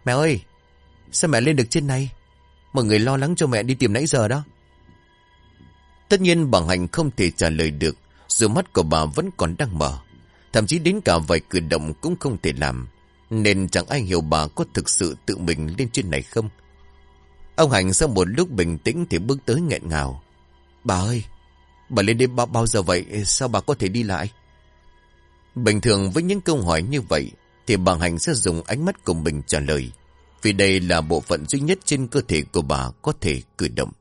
Mẹ ơi, sao mẹ lên được trên này? Mọi người lo lắng cho mẹ đi tìm nãy giờ đó. Tất nhiên bà Hạnh không thể trả lời được, dù mắt của bà vẫn còn đang mở. Thậm chí đến cả vài cử động cũng không thể làm. Nên chẳng ai hiểu bà có thực sự tự mình lên trên này không. Ông Hành sau một lúc bình tĩnh thì bước tới nghẹn ngào. Bà ơi, bà lên đêm bao, bao giờ vậy? Sao bà có thể đi lại? Bình thường với những câu hỏi như vậy thì bà Hành sẽ dùng ánh mắt của mình trả lời. Vì đây là bộ phận duy nhất trên cơ thể của bà có thể cử động.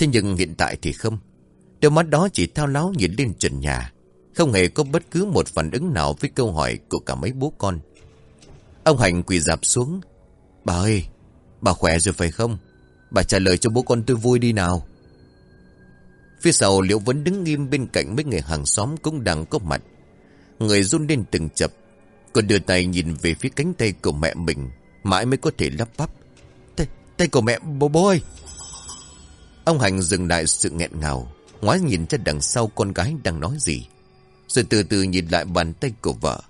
Thế nhưng hiện tại thì không. Đôi mắt đó chỉ thao láo nhìn lên trần nhà. Không hề có bất cứ một phản ứng nào với câu hỏi của cả mấy bố con. Ông Hành quỳ dạp xuống. Bà ơi, bà khỏe rồi phải không? Bà trả lời cho bố con tôi vui đi nào. Phía sau Liễu vẫn đứng nghiêm bên cạnh mấy người hàng xóm cũng đang có mặt. Người run lên từng chập. Còn đưa tay nhìn về phía cánh tay của mẹ mình. Mãi mới có thể lắp bắp. Tay, tay của mẹ, bố bố ơi. Ông Hành dừng lại sự nghẹn ngào. Ngoái nhìn ra đằng sau con gái đang nói gì. Rồi từ từ nhìn lại bàn tay của vợ.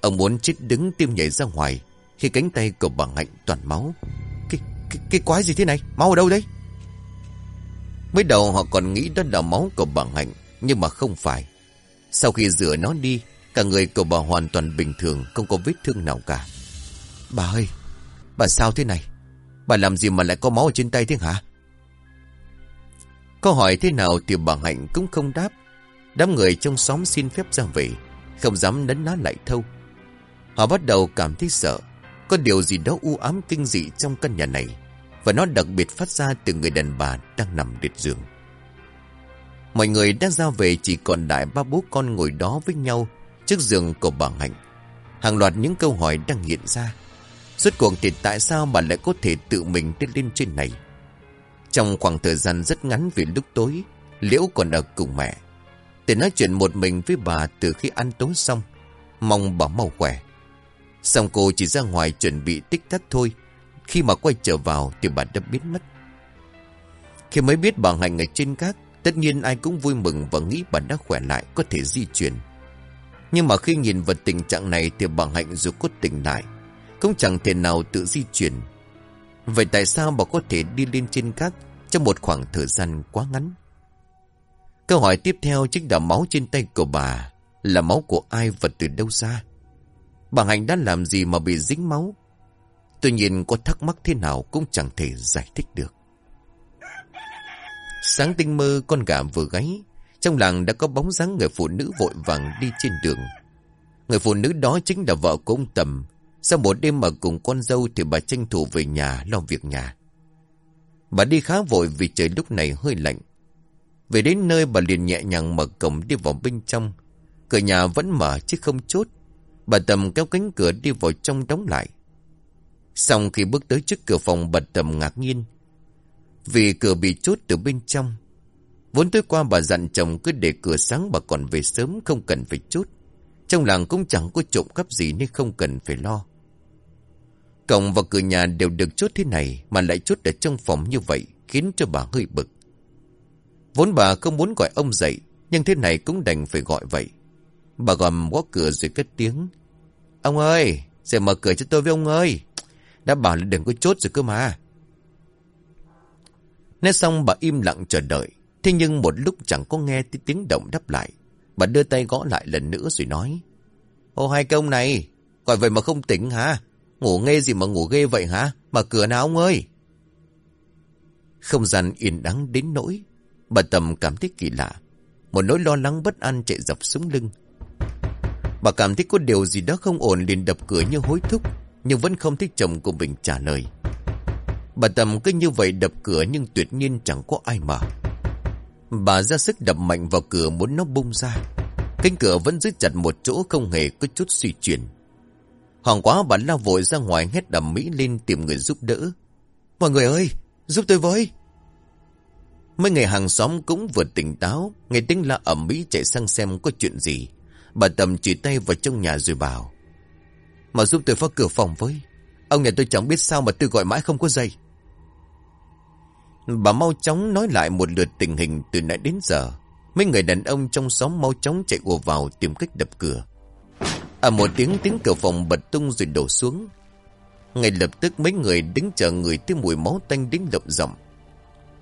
Ông muốn chết đứng tim nhảy ra ngoài Khi cánh tay của bà Hạnh toàn máu. Cái, cái, cái quái gì thế này? Máu ở đâu đấy? Mới đầu họ còn nghĩ đó là máu của bà Hạnh Nhưng mà không phải. Sau khi rửa nó đi Cả người của bà hoàn toàn bình thường Không có vết thương nào cả. Bà ơi Bà sao thế này? Bà làm gì mà lại có máu ở trên tay thế hả? Có hỏi thế nào thì bà Hạnh cũng không đáp. Đám người trong xóm xin phép ra về, Không dám nấn ná lại thâu. Họ bắt đầu cảm thấy sợ, Có điều gì đó u ám kinh dị trong căn nhà này, Và nó đặc biệt phát ra từ người đàn bà đang nằm liệt giường. Mọi người đã ra về chỉ còn lại ba bố con ngồi đó với nhau Trước giường của bà Hạnh. Hàng loạt những câu hỏi đang hiện ra. Suốt cuộc thì tại sao bà lại có thể tự mình đi lên trên này? Trong khoảng thời gian rất ngắn vì lúc tối Liễu còn ở cùng mẹ Tiền nói chuyện một mình với bà từ khi ăn tối xong. Mong bà mau khỏe. Xong cô chỉ ra ngoài chuẩn bị tích tắc thôi. Khi mà quay trở vào thì bà đã biến mất. Khi mới biết bà Hạnh ở trên các, tất nhiên ai cũng vui mừng và nghĩ bà đã khỏe lại có thể di chuyển. Nhưng mà khi nhìn vào tình trạng này thì bà Hạnh dù có tỉnh lại, cũng chẳng thể nào tự di chuyển. Vậy tại sao bà có thể đi lên trên các trong một khoảng thời gian quá ngắn? Câu hỏi tiếp theo chính là máu trên tay của bà là máu của ai và từ đâu ra? Bà Hạnh đã làm gì mà bị dính máu? Tuy nhiên có thắc mắc thế nào cũng chẳng thể giải thích được. Sáng tinh mơ con gà vừa gáy, trong làng đã có bóng dáng người phụ nữ vội vàng đi trên đường. Người phụ nữ đó chính là vợ của ông Tầm. Sau một đêm ở cùng con dâu thì bà tranh thủ về nhà, lo việc nhà. Bà đi khá vội vì trời lúc này hơi lạnh. Về đến nơi bà liền nhẹ nhàng mở cổng đi vào bên trong. Cửa nhà vẫn mở chứ không chốt. Bà Tầm kéo cánh cửa đi vào trong đóng lại. Xong khi bước tới trước cửa phòng, bà Tầm ngạc nhiên. Vì cửa bị chốt từ bên trong. Vốn tối qua bà dặn chồng cứ để cửa sáng bà còn về sớm, không cần phải chốt. Trong làng cũng chẳng có trộm cắp gì nên không cần phải lo. Cổng và cửa nhà đều được chốt thế này mà lại chốt ở trong phòng như vậy khiến cho bà hơi bực. Vốn bà không muốn gọi ông dậy nhưng thế này cũng đành phải gọi vậy. Bà gầm gõ cửa rồi cất tiếng. Ông ơi, sẽ mở cửa cho tôi với ông ơi. Đã bảo là đừng có chốt rồi cơ mà. Nói xong bà im lặng chờ đợi. Thế nhưng một lúc chẳng có nghe tiếng động đáp lại. Bà đưa tay gõ lại lần nữa rồi nói. Ô hai công này, gọi vậy mà không tỉnh hả? Ngủ nghe gì mà ngủ ghê vậy hả? Mở cửa nào ông ơi? Không gian yên đắng đến nỗi. Bà tâm cảm thấy kỳ lạ. Một nỗi lo lắng bất an chạy dọc xuống lưng. Bà cảm thấy có điều gì đó không ổn liền đập cửa như hối thúc. Nhưng vẫn không thích chồng của mình trả lời. Bà tâm cứ như vậy đập cửa nhưng tuyệt nhiên chẳng có ai mở. Bà ra sức đập mạnh vào cửa muốn nó bung ra. Cánh cửa vẫn giữ chặt một chỗ không hề có chút suy chuyển. Hoàng quá bà lao vội ra ngoài hét đầm mỹ lên tìm người giúp đỡ. Mọi người ơi, giúp tôi với. Mấy người hàng xóm cũng vừa tỉnh táo, nghe tiếng la ẩm mỹ chạy sang xem có chuyện gì. Bà Tầm chỉ tay vào trong nhà rồi bảo. Mà giúp tôi phá cửa phòng với. Ông nhà tôi chẳng biết sao mà tôi gọi mãi không có dây. Bà mau chóng nói lại một lượt tình hình từ nãy đến giờ. Mấy người đàn ông trong xóm mau chóng chạy ùa vào tìm cách đập cửa. À một tiếng tiếng cửa phòng bật tung rồi đổ xuống. Ngay lập tức mấy người đứng chờ người tới mùi máu tanh đến lộng rộng.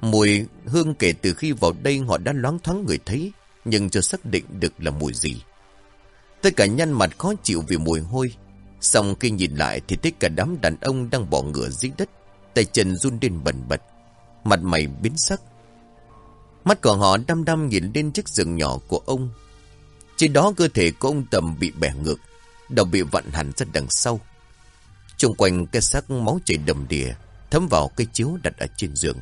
Mùi hương kể từ khi vào đây họ đã loáng thoáng người thấy, nhưng chưa xác định được là mùi gì. Tất cả nhăn mặt khó chịu vì mùi hôi. Xong khi nhìn lại thì thấy cả đám đàn ông đang bỏ ngựa dưới đất, tay chân run lên bần bật, mặt mày biến sắc. Mắt của họ đăm đăm nhìn lên chiếc giường nhỏ của ông. Trên đó cơ thể của ông Tầm bị bẻ ngược, đầu bị vặn hẳn ra đằng sau. Trung quanh cái xác máu chảy đầm đìa, thấm vào cái chiếu đặt ở trên giường.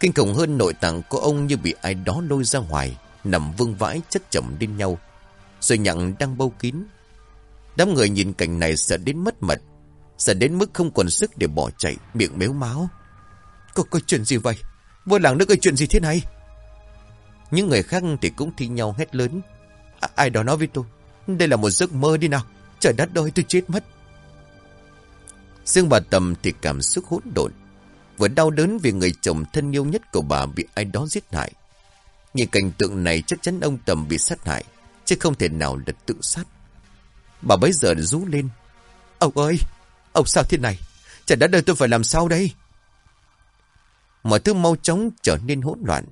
Kinh khủng hơn nội tạng của ông như bị ai đó lôi ra ngoài, nằm vương vãi chất chồng lên nhau. Rồi nhặng đang bâu kín. Đám người nhìn cảnh này sợ đến mất mật, sợ đến mức không còn sức để bỏ chạy, miệng méo máu. Có, có chuyện gì vậy? Vô làng nước ơi chuyện gì thế này? Những người khác thì cũng thi nhau hét lớn. À, ai đó nói với tôi. Đây là một giấc mơ đi nào. Trời đất ơi, tôi chết mất. Dương bà Tầm thì cảm xúc hỗn độn. Vừa đau đớn vì người chồng thân yêu nhất của bà bị ai đó giết hại. Nhìn cảnh tượng này chắc chắn ông Tầm bị sát hại. Chứ không thể nào là tự sát. Bà bấy giờ rú lên. Ông ơi! Ông sao thế này? Trời đất ơi, tôi phải làm sao đây? Mọi thứ mau chóng trở nên hỗn loạn.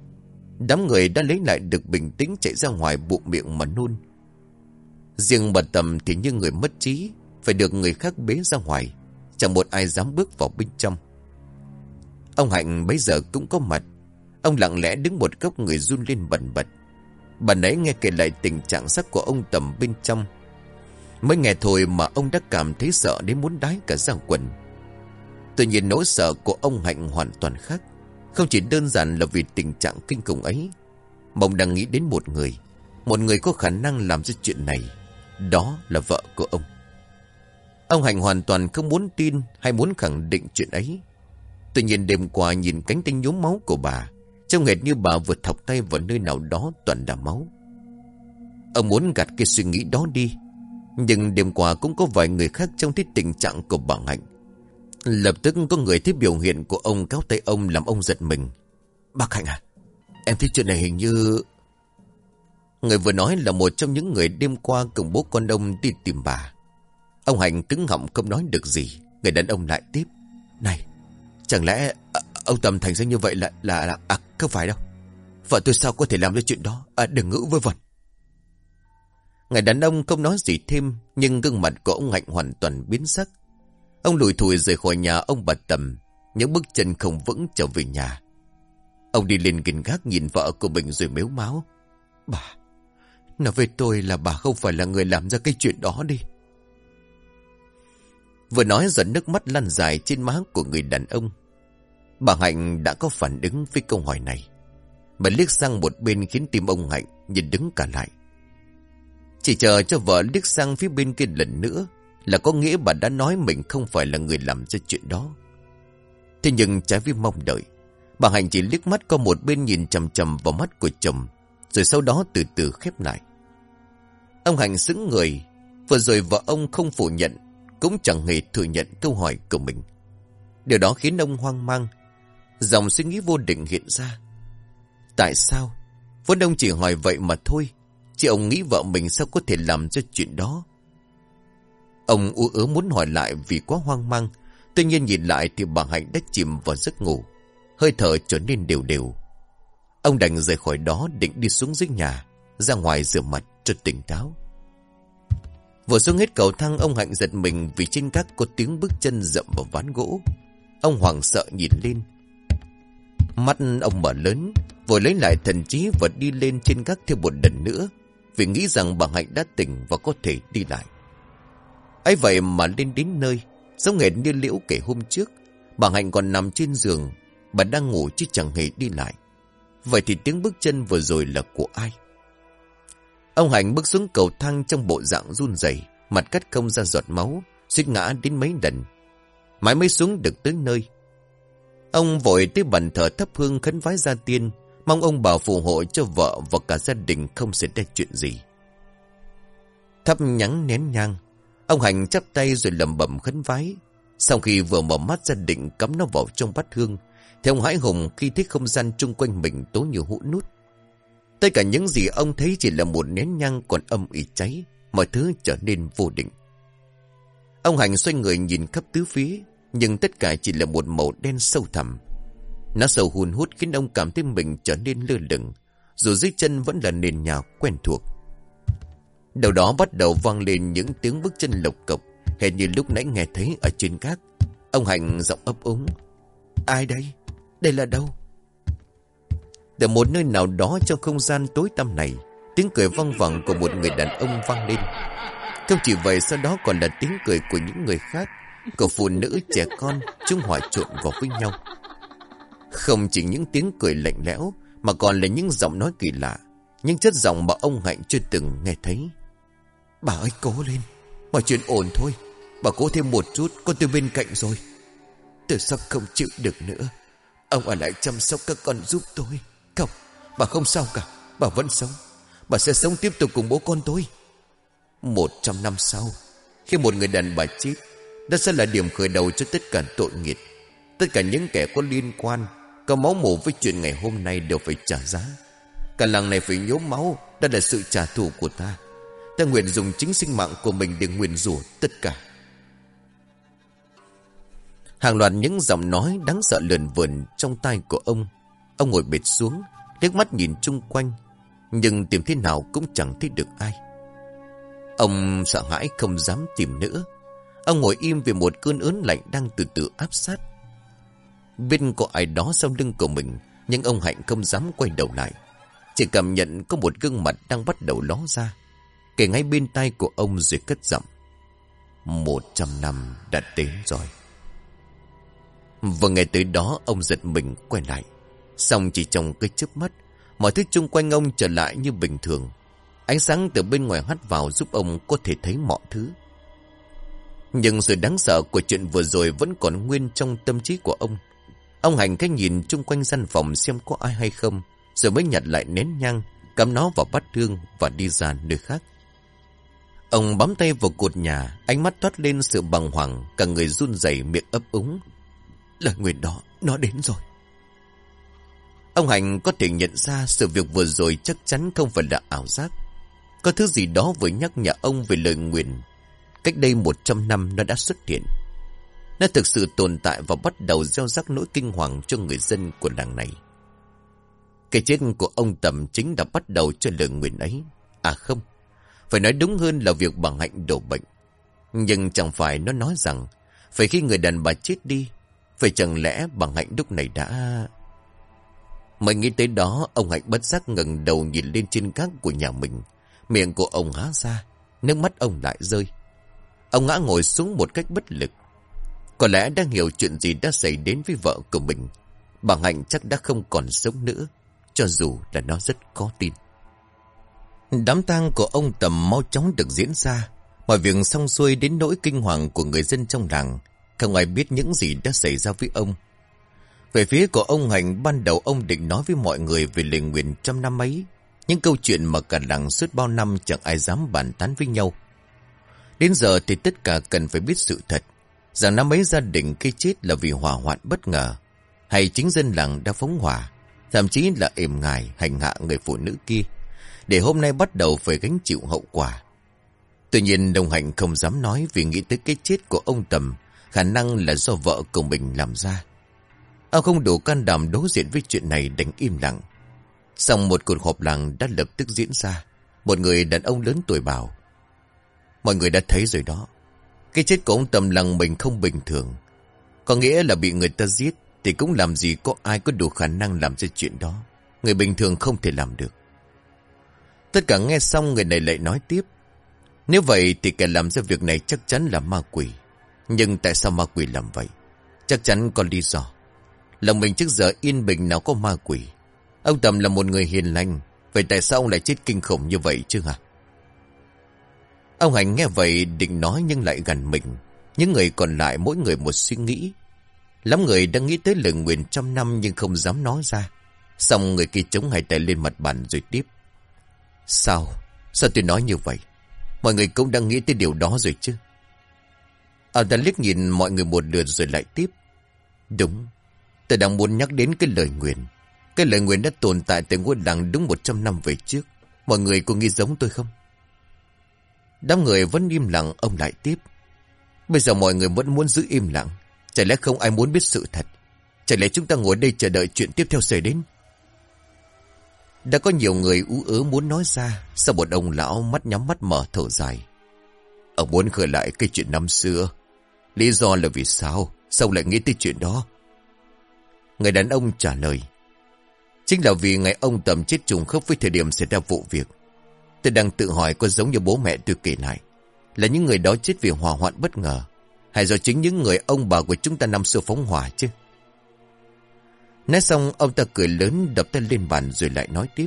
Đám người đã lấy lại được bình tĩnh chạy ra ngoài bụng miệng mà nôn. Riêng bà Tầm thì như người mất trí, phải được người khác bế ra ngoài. Chẳng một ai dám bước vào bên trong. Ông Hạnh bấy giờ cũng có mặt. Ông lặng lẽ đứng một góc người run lên bẩn bật. Bà nãy nghe kể lại tình trạng sắc của ông Tầm bên trong. Mới nghe thôi mà ông đã cảm thấy sợ đến muốn đái cả giang quần. Tuy nhiên nỗi sợ của ông Hạnh hoàn toàn khác. Không chỉ đơn giản là vì tình trạng kinh khủng ấy. Mộng đang nghĩ đến một người. Một người có khả năng làm ra chuyện này. Đó là vợ của ông. Ông Hành hoàn toàn không muốn tin hay muốn khẳng định chuyện ấy. Tuy nhiên đêm qua nhìn cánh tay nhốm máu của bà. Trông hệt như bà vừa thọc tay vào nơi nào đó toàn là máu. Ông muốn gạt cái suy nghĩ đó đi. Nhưng đêm qua cũng có vài người khác trong thấy tình trạng của bà Hạnh. Lập tức có người thấy biểu hiện của ông kéo tay ông làm ông giật mình. Bác Hạnh à, em thấy chuyện này hình như... Người vừa nói là một trong những người đêm qua cùng bố con ông đi tìm bà. Ông Hạnh cứng họng không nói được gì. Người đàn ông lại tiếp. Này, chẳng lẽ à, ông tầm thành ra như vậy là... là, là à, không phải đâu. Vợ tôi sao có thể làm được chuyện đó? À, đừng ngữ với vẩn. Người đàn ông không nói gì thêm, nhưng gương mặt của ông Hạnh hoàn toàn biến sắc. Ông lùi thùi rời khỏi nhà ông bà Tầm, những bước chân không vững trở về nhà. Ông đi lên gần gác nhìn vợ của mình rồi mếu máu. Bà, nói với tôi là bà không phải là người làm ra cái chuyện đó đi. Vừa nói giọt nước mắt lăn dài trên má của người đàn ông. Bà Hạnh đã có phản ứng với câu hỏi này. Bà liếc sang một bên khiến tim ông Hạnh nhìn đứng cả lại. Chỉ chờ cho vợ liếc sang phía bên kia lần nữa là có nghĩa bà đã nói mình không phải là người làm ra chuyện đó. Thế nhưng trái với mong đợi, bà hạnh chỉ liếc mắt qua một bên nhìn chầm chầm vào mắt của chồng, rồi sau đó từ từ khép lại. Ông Hành xứng người, vừa rồi vợ ông không phủ nhận, cũng chẳng hề thừa nhận câu hỏi của mình. Điều đó khiến ông hoang mang. Dòng suy nghĩ vô định hiện ra. Tại sao? Vốn ông chỉ hỏi vậy mà thôi. Chị ông nghĩ vợ mình sao có thể làm cho chuyện đó. Ông u ớ muốn hỏi lại vì quá hoang mang. Tuy nhiên nhìn lại thì bà Hạnh đã chìm vào giấc ngủ. Hơi thở trở nên đều đều. Ông đành rời khỏi đó định đi xuống dưới nhà. Ra ngoài rửa mặt cho tỉnh táo. Vừa xuống hết cầu thang ông Hạnh giật mình vì trên các có tiếng bước chân rậm vào ván gỗ. Ông hoảng sợ nhìn lên. Mắt ông mở lớn, vội lấy lại thần trí và đi lên trên các thêm một lần nữa, vì nghĩ rằng bà Hạnh đã tỉnh và có thể đi lại. ấy vậy mà lên đến nơi, giống hệt như liễu kể hôm trước, bà Hạnh còn nằm trên giường, bà đang ngủ chứ chẳng hề đi lại. Vậy thì tiếng bước chân vừa rồi là của ai? Ông Hạnh bước xuống cầu thang trong bộ dạng run rẩy, mặt cắt không ra giọt máu, suýt ngã đến mấy lần. Mãi mới xuống được tới nơi. Ông vội tới bàn thờ thấp hương khấn vái gia tiên, mong ông bảo phù hộ cho vợ và cả gia đình không xảy ra chuyện gì. thấp nhắn nén nhang, ông Hạnh chắp tay rồi lầm bẩm khấn vái. Sau khi vừa mở mắt gia định cắm nó vào trong bát hương, thì ông hãi hùng khi thấy không gian chung quanh mình tố nhiều hũ nút. Tất cả những gì ông thấy chỉ là một nén nhang còn âm ỉ cháy, mọi thứ trở nên vô định. Ông Hành xoay người nhìn khắp tứ phía, nhưng tất cả chỉ là một màu đen sâu thẳm. Nó sâu hùn hút khiến ông cảm thấy mình trở nên lơ lửng, dù dưới chân vẫn là nền nhà quen thuộc. Đầu đó bắt đầu vang lên những tiếng bước chân lộc cộc, hệt như lúc nãy nghe thấy ở trên các. Ông Hành giọng ấp úng. Ai đây? Đây là đâu? Từ một nơi nào đó trong không gian tối tăm này, tiếng cười văng vẳng của một người đàn ông vang lên. Không chỉ vậy sau đó còn là tiếng cười của những người khác, của phụ nữ trẻ con, chúng hòa trộn vào với nhau. Không chỉ những tiếng cười lạnh lẽo, mà còn là những giọng nói kỳ lạ, những chất giọng mà ông Hạnh chưa từng nghe thấy. Bà ơi cố lên, mọi chuyện ổn thôi, bà cố thêm một chút, con tôi bên cạnh rồi. Tôi sắp không chịu được nữa, ông ở lại chăm sóc các con giúp tôi. Không, bà không sao cả, bà vẫn sống. Bà sẽ sống tiếp tục cùng bố con tôi. Một trăm năm sau, khi một người đàn bà chết, đó sẽ là điểm khởi đầu cho tất cả tội nghiệp. Tất cả những kẻ có liên quan, có máu mủ với chuyện ngày hôm nay đều phải trả giá. Cả làng này phải nhốm máu, đó là sự trả thù của ta. Ta nguyện dùng chính sinh mạng của mình để nguyện rủa tất cả. Hàng loạt những giọng nói đáng sợ lườn vườn trong tay của ông Ông ngồi bệt xuống, liếc mắt nhìn chung quanh, nhưng tìm thế nào cũng chẳng thấy được ai. Ông sợ hãi không dám tìm nữa. Ông ngồi im vì một cơn ớn lạnh đang từ từ áp sát. Bên có ai đó sau lưng của mình, nhưng ông Hạnh không dám quay đầu lại. Chỉ cảm nhận có một gương mặt đang bắt đầu ló ra. Kể ngay bên tay của ông rồi cất giọng. Một trăm năm đã đến rồi. Và ngày tới đó ông giật mình quay lại. Xong chỉ trong cái chớp mắt, mọi thứ chung quanh ông trở lại như bình thường. Ánh sáng từ bên ngoài hắt vào giúp ông có thể thấy mọi thứ. Nhưng sự đáng sợ của chuyện vừa rồi vẫn còn nguyên trong tâm trí của ông. Ông hành cái nhìn chung quanh gian phòng xem có ai hay không, rồi mới nhặt lại nén nhang, cắm nó vào bát hương và đi ra nơi khác. Ông bám tay vào cột nhà, ánh mắt toát lên sự bằng hoàng, cả người run rẩy miệng ấp úng. Là nguyện đó, nó đến rồi. Ông Hành có thể nhận ra sự việc vừa rồi chắc chắn không phải là ảo giác. Có thứ gì đó vừa nhắc nhở ông về lời nguyền. Cách đây 100 năm nó đã xuất hiện. Nó thực sự tồn tại và bắt đầu gieo rắc nỗi kinh hoàng cho người dân của làng này. Cái chết của ông Tầm chính đã bắt đầu cho lời nguyền ấy. À không, phải nói đúng hơn là việc bằng Hạnh đổ bệnh. Nhưng chẳng phải nó nói rằng, phải khi người đàn bà chết đi, phải chẳng lẽ bằng Hạnh lúc này đã... Mới nghĩ tới đó, ông Hạnh bất giác ngẩng đầu nhìn lên trên gác của nhà mình. Miệng của ông há ra, nước mắt ông lại rơi. Ông ngã ngồi xuống một cách bất lực. Có lẽ đang hiểu chuyện gì đã xảy đến với vợ của mình. Bà Hạnh chắc đã không còn sống nữa, cho dù là nó rất có tin. Đám tang của ông Tầm mau chóng được diễn ra. Mọi việc xong xuôi đến nỗi kinh hoàng của người dân trong làng. Không ai biết những gì đã xảy ra với ông. Về phía của ông Hành, ban đầu ông định nói với mọi người về lời nguyện trăm năm ấy. Những câu chuyện mà cả làng suốt bao năm chẳng ai dám bàn tán với nhau. Đến giờ thì tất cả cần phải biết sự thật. Rằng năm ấy gia đình cái chết là vì hỏa hoạn bất ngờ. Hay chính dân làng đã phóng hỏa. Thậm chí là êm ngài, hành hạ người phụ nữ kia. Để hôm nay bắt đầu phải gánh chịu hậu quả. Tuy nhiên, đồng hạnh không dám nói vì nghĩ tới cái chết của ông Tầm. Khả năng là do vợ của mình làm ra. Ông không đủ can đảm đối diện với chuyện này đánh im lặng. Xong một cuộc họp làng đã lập tức diễn ra. Một người đàn ông lớn tuổi bảo. Mọi người đã thấy rồi đó. Cái chết của ông Tầm làng mình không bình thường. Có nghĩa là bị người ta giết thì cũng làm gì có ai có đủ khả năng làm ra chuyện đó. Người bình thường không thể làm được. Tất cả nghe xong người này lại nói tiếp. Nếu vậy thì kẻ làm ra việc này chắc chắn là ma quỷ. Nhưng tại sao ma quỷ làm vậy? Chắc chắn có lý do. Lòng mình trước giờ yên bình nào có ma quỷ. Ông Tầm là một người hiền lành. Vậy tại sao ông lại chết kinh khủng như vậy chứ hả? Ông Hành nghe vậy định nói nhưng lại gần mình. Những người còn lại mỗi người một suy nghĩ. Lắm người đang nghĩ tới lời nguyện trăm năm nhưng không dám nói ra. Xong người kia chống hai tay lên mặt bàn rồi tiếp. Sao? Sao tôi nói như vậy? Mọi người cũng đang nghĩ tới điều đó rồi chứ? Ông ta liếc nhìn mọi người một lượt rồi lại tiếp. Đúng, tôi đang muốn nhắc đến cái lời nguyện. Cái lời nguyện đã tồn tại từ ngôi làng đúng 100 năm về trước. Mọi người có nghĩ giống tôi không? Đám người vẫn im lặng, ông lại tiếp. Bây giờ mọi người vẫn muốn giữ im lặng. Chả lẽ không ai muốn biết sự thật? Chả lẽ chúng ta ngồi đây chờ đợi chuyện tiếp theo xảy đến? Đã có nhiều người ú ớ muốn nói ra, sau một ông lão mắt nhắm mắt mở thở dài. Ông muốn khởi lại cái chuyện năm xưa. Lý do là vì sao? Sao lại nghĩ tới chuyện đó? Người đàn ông trả lời. Chính là vì ngày ông tầm chết trùng khớp với thời điểm xảy ra vụ việc. Tôi đang tự hỏi có giống như bố mẹ tôi kể lại. Là những người đó chết vì hỏa hoạn bất ngờ. Hay do chính những người ông bà của chúng ta năm xưa phóng hỏa chứ? Nói xong ông ta cười lớn đập tay lên bàn rồi lại nói tiếp.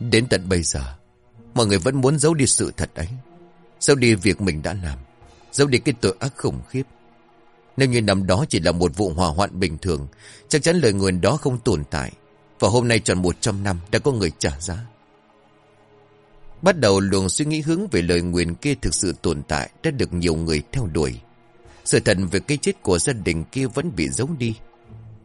Đến tận bây giờ, mọi người vẫn muốn giấu đi sự thật ấy. Giấu đi việc mình đã làm. Giấu đi cái tội ác khủng khiếp. Nếu như năm đó chỉ là một vụ hỏa hoạn bình thường, chắc chắn lời nguyền đó không tồn tại. Và hôm nay tròn 100 năm đã có người trả giá. Bắt đầu luồng suy nghĩ hướng về lời nguyền kia thực sự tồn tại đã được nhiều người theo đuổi. Sự thật về cái chết của gia đình kia vẫn bị giấu đi.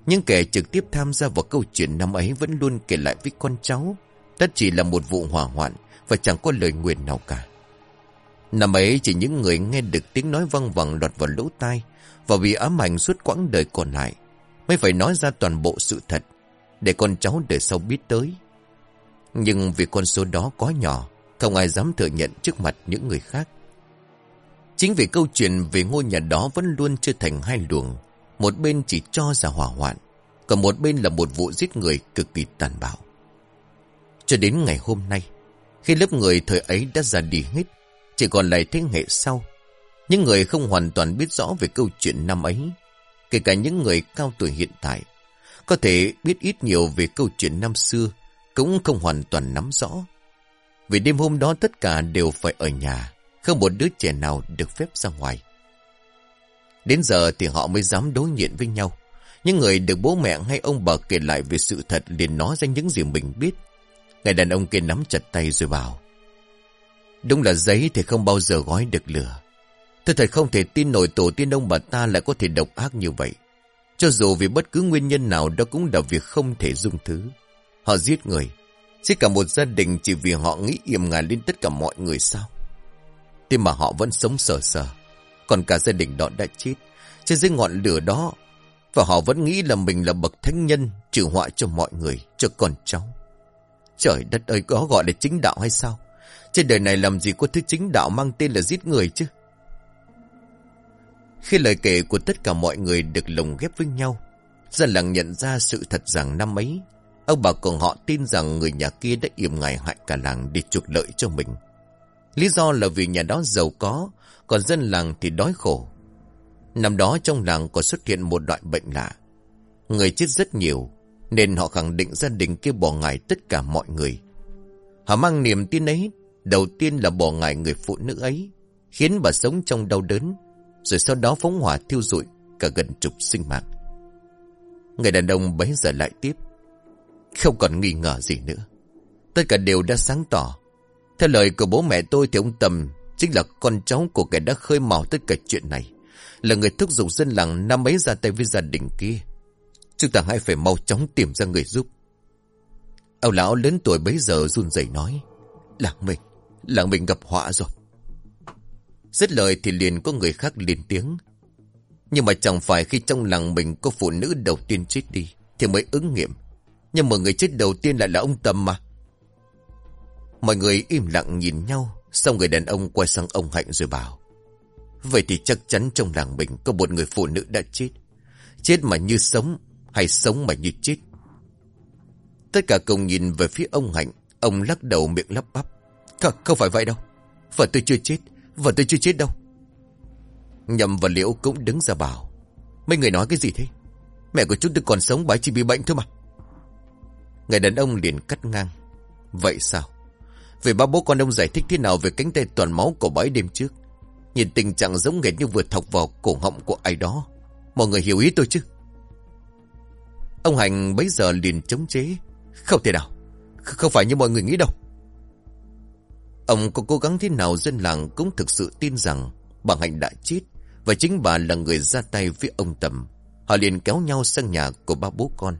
Nhưng kẻ trực tiếp tham gia vào câu chuyện năm ấy vẫn luôn kể lại với con cháu. Tất chỉ là một vụ hỏa hoạn và chẳng có lời nguyền nào cả. Năm ấy chỉ những người nghe được tiếng nói văng vẳng lọt vào lỗ tai và bị ám ảnh suốt quãng đời còn lại mới phải nói ra toàn bộ sự thật để con cháu đời sau biết tới. Nhưng vì con số đó quá nhỏ không ai dám thừa nhận trước mặt những người khác. Chính vì câu chuyện về ngôi nhà đó vẫn luôn chưa thành hai luồng. Một bên chỉ cho là hỏa hoạn, còn một bên là một vụ giết người cực kỳ tàn bạo. Cho đến ngày hôm nay, khi lớp người thời ấy đã ra đi hết, chỉ còn lại thế hệ sau. Những người không hoàn toàn biết rõ về câu chuyện năm ấy, kể cả những người cao tuổi hiện tại, có thể biết ít nhiều về câu chuyện năm xưa, cũng không hoàn toàn nắm rõ. Vì đêm hôm đó tất cả đều phải ở nhà, không một đứa trẻ nào được phép ra ngoài. Đến giờ thì họ mới dám đối diện với nhau. Những người được bố mẹ hay ông bà kể lại về sự thật liền nói ra những gì mình biết. Người đàn ông kia nắm chặt tay rồi bảo. Đúng là giấy thì không bao giờ gói được lửa. Tôi thật không thể tin nổi tổ tiên ông bà ta lại có thể độc ác như vậy. Cho dù vì bất cứ nguyên nhân nào đó cũng là việc không thể dung thứ. Họ giết người. Giết cả một gia đình chỉ vì họ nghĩ yểm ngài lên tất cả mọi người sao. Thế mà họ vẫn sống sờ sờ. Còn cả gia đình đó đã chết. Trên dưới ngọn lửa đó. Và họ vẫn nghĩ là mình là bậc thánh nhân trừ họa cho mọi người, cho con cháu. Trời đất ơi, có gọi là chính đạo hay sao? Trên đời này làm gì có thứ chính đạo mang tên là giết người chứ? Khi lời kể của tất cả mọi người được lồng ghép với nhau, dân làng nhận ra sự thật rằng năm ấy, ông bà cùng họ tin rằng người nhà kia đã yểm ngài hại cả làng để trục lợi cho mình. Lý do là vì nhà đó giàu có, còn dân làng thì đói khổ. Năm đó trong làng có xuất hiện một loại bệnh lạ. Người chết rất nhiều, nên họ khẳng định gia đình kia bỏ ngài tất cả mọi người. Họ mang niềm tin ấy, đầu tiên là bỏ ngài người phụ nữ ấy, khiến bà sống trong đau đớn, rồi sau đó phóng hỏa thiêu rụi cả gần chục sinh mạng. Người đàn ông bấy giờ lại tiếp. Không còn nghi ngờ gì nữa. Tất cả đều đã sáng tỏ. Theo lời của bố mẹ tôi thì ông Tầm Chính là con cháu của kẻ đã khơi mào tất cả chuyện này Là người thúc giục dân làng năm ấy ra tay với gia đình kia Chúng ta hãy phải mau chóng tìm ra người giúp Ông lão lớn tuổi bấy giờ run rẩy nói, Làng mình Làng mình gặp họa rồi Dứt lời thì liền có người khác lên tiếng. Nhưng mà chẳng phải khi trong làng mình có phụ nữ đầu tiên chết đi Thì mới ứng nghiệm. Nhưng mà người chết đầu tiên lại là ông Tâm mà. Mọi người im lặng nhìn nhau Xong người đàn ông quay sang ông Hạnh rồi bảo Vậy thì chắc chắn trong làng mình Có một người phụ nữ đã chết. Chết mà như sống Hay sống mà như chết? Tất cả cùng nhìn về phía ông Hạnh Ông lắc đầu miệng lắp bắp Không, không phải vậy đâu. Vợ tôi chưa chết. Vợ tôi chưa chết đâu. Nhậm và Liễu cũng đứng ra bảo, Mấy người nói cái gì thế? Mẹ của chúng tôi còn sống bà chỉ bị bệnh thôi mà. Người đàn ông liền cắt ngang, Vậy sao? Về ba bố con ông giải thích thế nào Về cánh tay toàn máu của bãi đêm trước? Nhìn tình trạng giống nghệt như vừa thọc vào cổ họng của ai đó. Mọi người hiểu ý tôi chứ? Ông Hành bấy giờ liền chống chế, Không thể nào. Không phải như mọi người nghĩ đâu. Ông có cố gắng thế nào dân làng cũng thực sự tin rằng bà Hạnh đã chết và chính bà là người ra tay với ông Tầm. Họ liền kéo nhau sang nhà của ba bố con.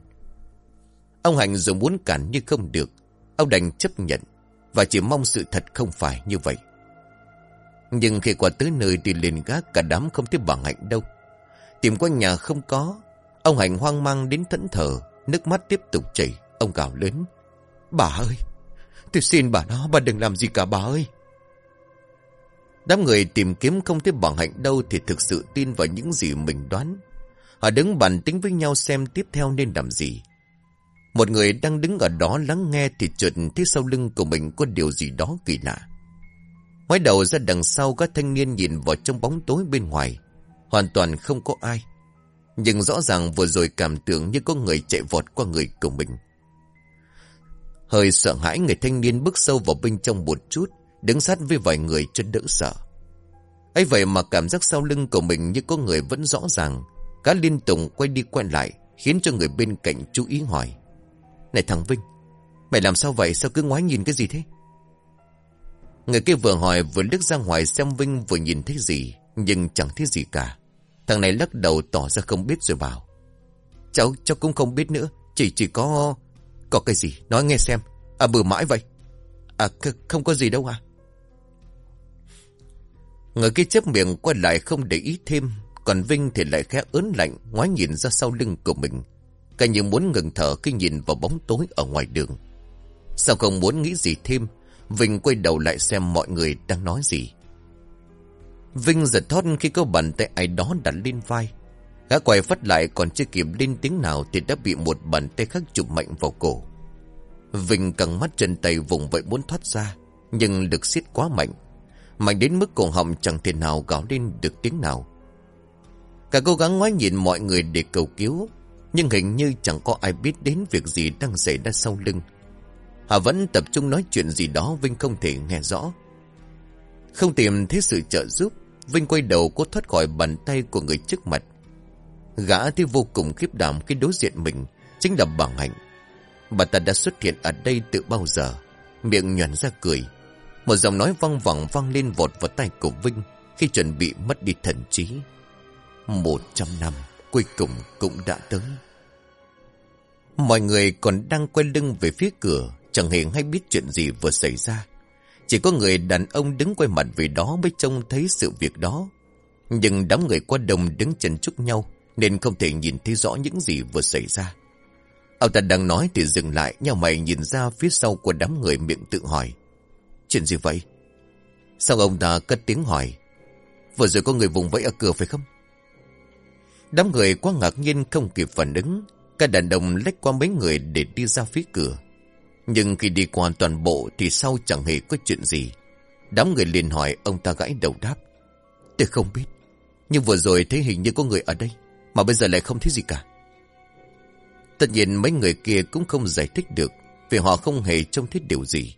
Ông Hạnh dù muốn cản nhưng không được. Ông đành chấp nhận và chỉ mong sự thật không phải như vậy. Nhưng khi qua tới nơi thì liền gác cả đám không thấy bà Hạnh đâu. Tìm quanh nhà không có. Ông Hạnh hoang mang đến thẫn thờ, nước mắt tiếp tục chảy. Ông gào lớn. Bà ơi, tôi xin bà nó bà đừng làm gì cả bà ơi. Đám người tìm kiếm không thấy bà Hạnh đâu thì thực sự tin vào những gì mình đoán. Họ đứng bàn tính với nhau xem tiếp theo nên làm gì. Một người đang đứng ở đó lắng nghe thì chợt thấy sau lưng của mình có điều gì đó kỳ lạ. Ngoái đầu ra đằng sau, các thanh niên nhìn vào trong bóng tối bên ngoài. Hoàn toàn không có ai. Nhưng rõ ràng vừa rồi cảm tưởng như có người chạy vọt qua người của mình. Hơi sợ hãi người thanh niên bước sâu vào bên trong một chút, đứng sát với vài người cho đỡ sợ. ấy vậy mà cảm giác sau lưng của mình như có người vẫn rõ ràng, cá liên tục quay đi quay lại, khiến cho người bên cạnh chú ý hỏi. Này thằng Vinh, mày làm sao vậy? Sao cứ ngoái nhìn cái gì thế? Người kia vừa hỏi vừa lướt ra ngoài xem Vinh vừa nhìn thấy gì, nhưng chẳng thấy gì cả. Thằng này lắc đầu tỏ ra không biết rồi bảo. Cháu, cháu cũng không biết nữa, chỉ chỉ có... Có cái gì? Nói nghe xem. À bừa mãi vậy. À không có gì đâu à. Người kia chấp miệng quay lại không để ý thêm. Còn Vinh thì lại khẽ ớn lạnh, ngoái nhìn ra sau lưng của mình. Cả như muốn ngừng thở khi nhìn vào bóng tối ở ngoài đường. Sao không muốn nghĩ gì thêm Vinh quay đầu lại xem mọi người đang nói gì Vinh giật thót khi có bàn tay ai đó đặt lên vai Gã quay phát lại còn chưa kịp lên tiếng nào Thì đã bị một bàn tay khác chụp mạnh vào cổ. Vinh căng mắt chân tay vùng vậy muốn thoát ra, Nhưng lực xiết quá mạnh. Mạnh đến mức cổ họng chẳng thể nào gào lên được tiếng nào. Cả cố gắng ngoái nhìn mọi người để cầu cứu, Nhưng hình như chẳng có ai biết đến việc gì đang xảy ra sau lưng. Họ vẫn tập trung nói chuyện gì đó Vinh không thể nghe rõ. Không tìm thấy sự trợ giúp, Vinh quay đầu cố thoát khỏi bàn tay của người trước mặt. Gã thì vô cùng khiếp đảm khi đối diện mình, Chính là bà Hạnh. Bà ta đã xuất hiện ở đây từ bao giờ? Miệng nhoàn ra cười. Một giọng nói văng vẳng vang lên vọt vào tay của Vinh Khi chuẩn bị mất đi thần trí. Một trăm năm, Cuối cùng cũng đã tới. Mọi người còn đang quay lưng về phía cửa, Chẳng hề hay biết chuyện gì vừa xảy ra. Chỉ có người đàn ông đứng quay mặt về đó Mới trông thấy sự việc đó. Nhưng đám người qua đồng đứng chân chúc nhau. Nên không thể nhìn thấy rõ những gì vừa xảy ra. Ông ta đang nói thì dừng lại nhau mày nhìn ra phía sau của đám người miệng tự hỏi. Chuyện gì vậy? Sao ông ta cất tiếng hỏi? Vừa rồi có người vùng vẫy ở cửa phải không? Đám người quá ngạc nhiên không kịp phản ứng. Các đàn đồng lách qua mấy người để đi ra phía cửa. Nhưng khi đi qua toàn bộ Thì sau chẳng hề có chuyện gì. Đám người liền hỏi ông ta gãi đầu đáp. Tôi không biết. Nhưng vừa rồi thấy hình như có người ở đây. Mà bây giờ lại không thấy gì cả. Tất nhiên mấy người kia cũng không giải thích được Vì họ không hề trông thấy điều gì.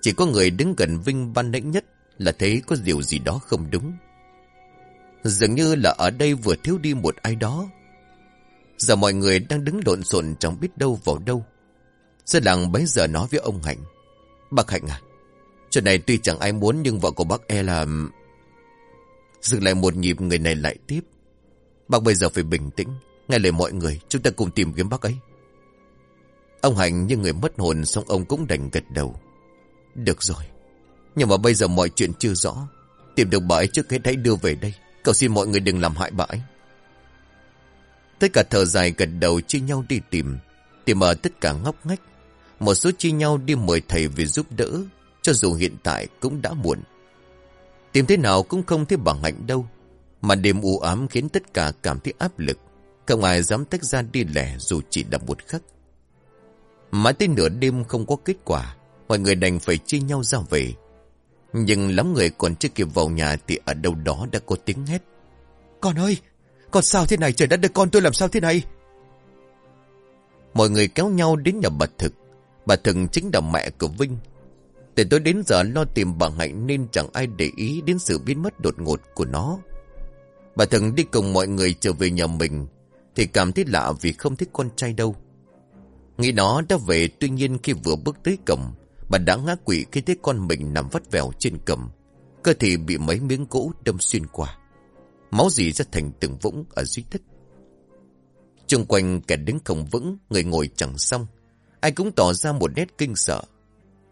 Chỉ có người đứng gần Vinh ban nãy nhất Là thấy có điều gì đó không đúng. Dường như là ở đây vừa thiếu đi một ai đó. Giờ mọi người đang đứng lộn xộn chẳng biết đâu vào đâu. Dân làng bấy giờ nói với ông Hạnh. Bác Hạnh à Chuyện này tuy chẳng ai muốn nhưng vợ của bác e là... Dừng lại một nhịp người này lại tiếp. Bác bây giờ phải bình tĩnh. Nghe lời mọi người, chúng ta cùng tìm kiếm bác ấy. Ông Hạnh như người mất hồn xong ông cũng đành gật đầu. Được rồi. Nhưng mà bây giờ mọi chuyện chưa rõ. Tìm được bà ấy trước hết hãy đưa về đây. Cầu xin mọi người đừng làm hại bà ấy. Tất cả thở dài gật đầu chia nhau đi tìm. Tìm ở tất cả ngóc ngách. Một số chia nhau đi mời thầy về giúp đỡ. Cho dù hiện tại cũng đã muộn. Tìm thế nào cũng không thấy bà hạnh đâu. Mà đêm u ám khiến tất cả cảm thấy áp lực. Không ai dám tách ra đi lẻ dù chỉ là một khắc. Mãi tới nửa đêm không có kết quả. Mọi người đành phải chia nhau ra về. Nhưng lắm người còn chưa kịp vào nhà thì ở đâu đó đã có tiếng hét. Con ơi! Con sao thế này? Trời đất ơi con tôi làm sao thế này? Mọi người kéo nhau đến nhà bà Thực. Bà Thực chính là mẹ của Vinh. Từ tối đến giờ lo tìm bà Hạnh nên chẳng ai để ý đến sự biến mất đột ngột của nó. Bà thường đi cùng mọi người trở về nhà mình thì cảm thấy lạ vì không thích con trai đâu. Nghĩ nó đã về tuy nhiên khi vừa bước tới cầm Bà đã ngã quỵ khi thấy con mình nằm vắt vẻo trên cầm. Cơ thể bị mấy miếng gỗ đâm xuyên qua. Máu dì ra thành từng vũng ở dưới đất. Trung quanh kẻ đứng không vững, người ngồi chẳng xong. Ai cũng tỏ ra một nét kinh sợ.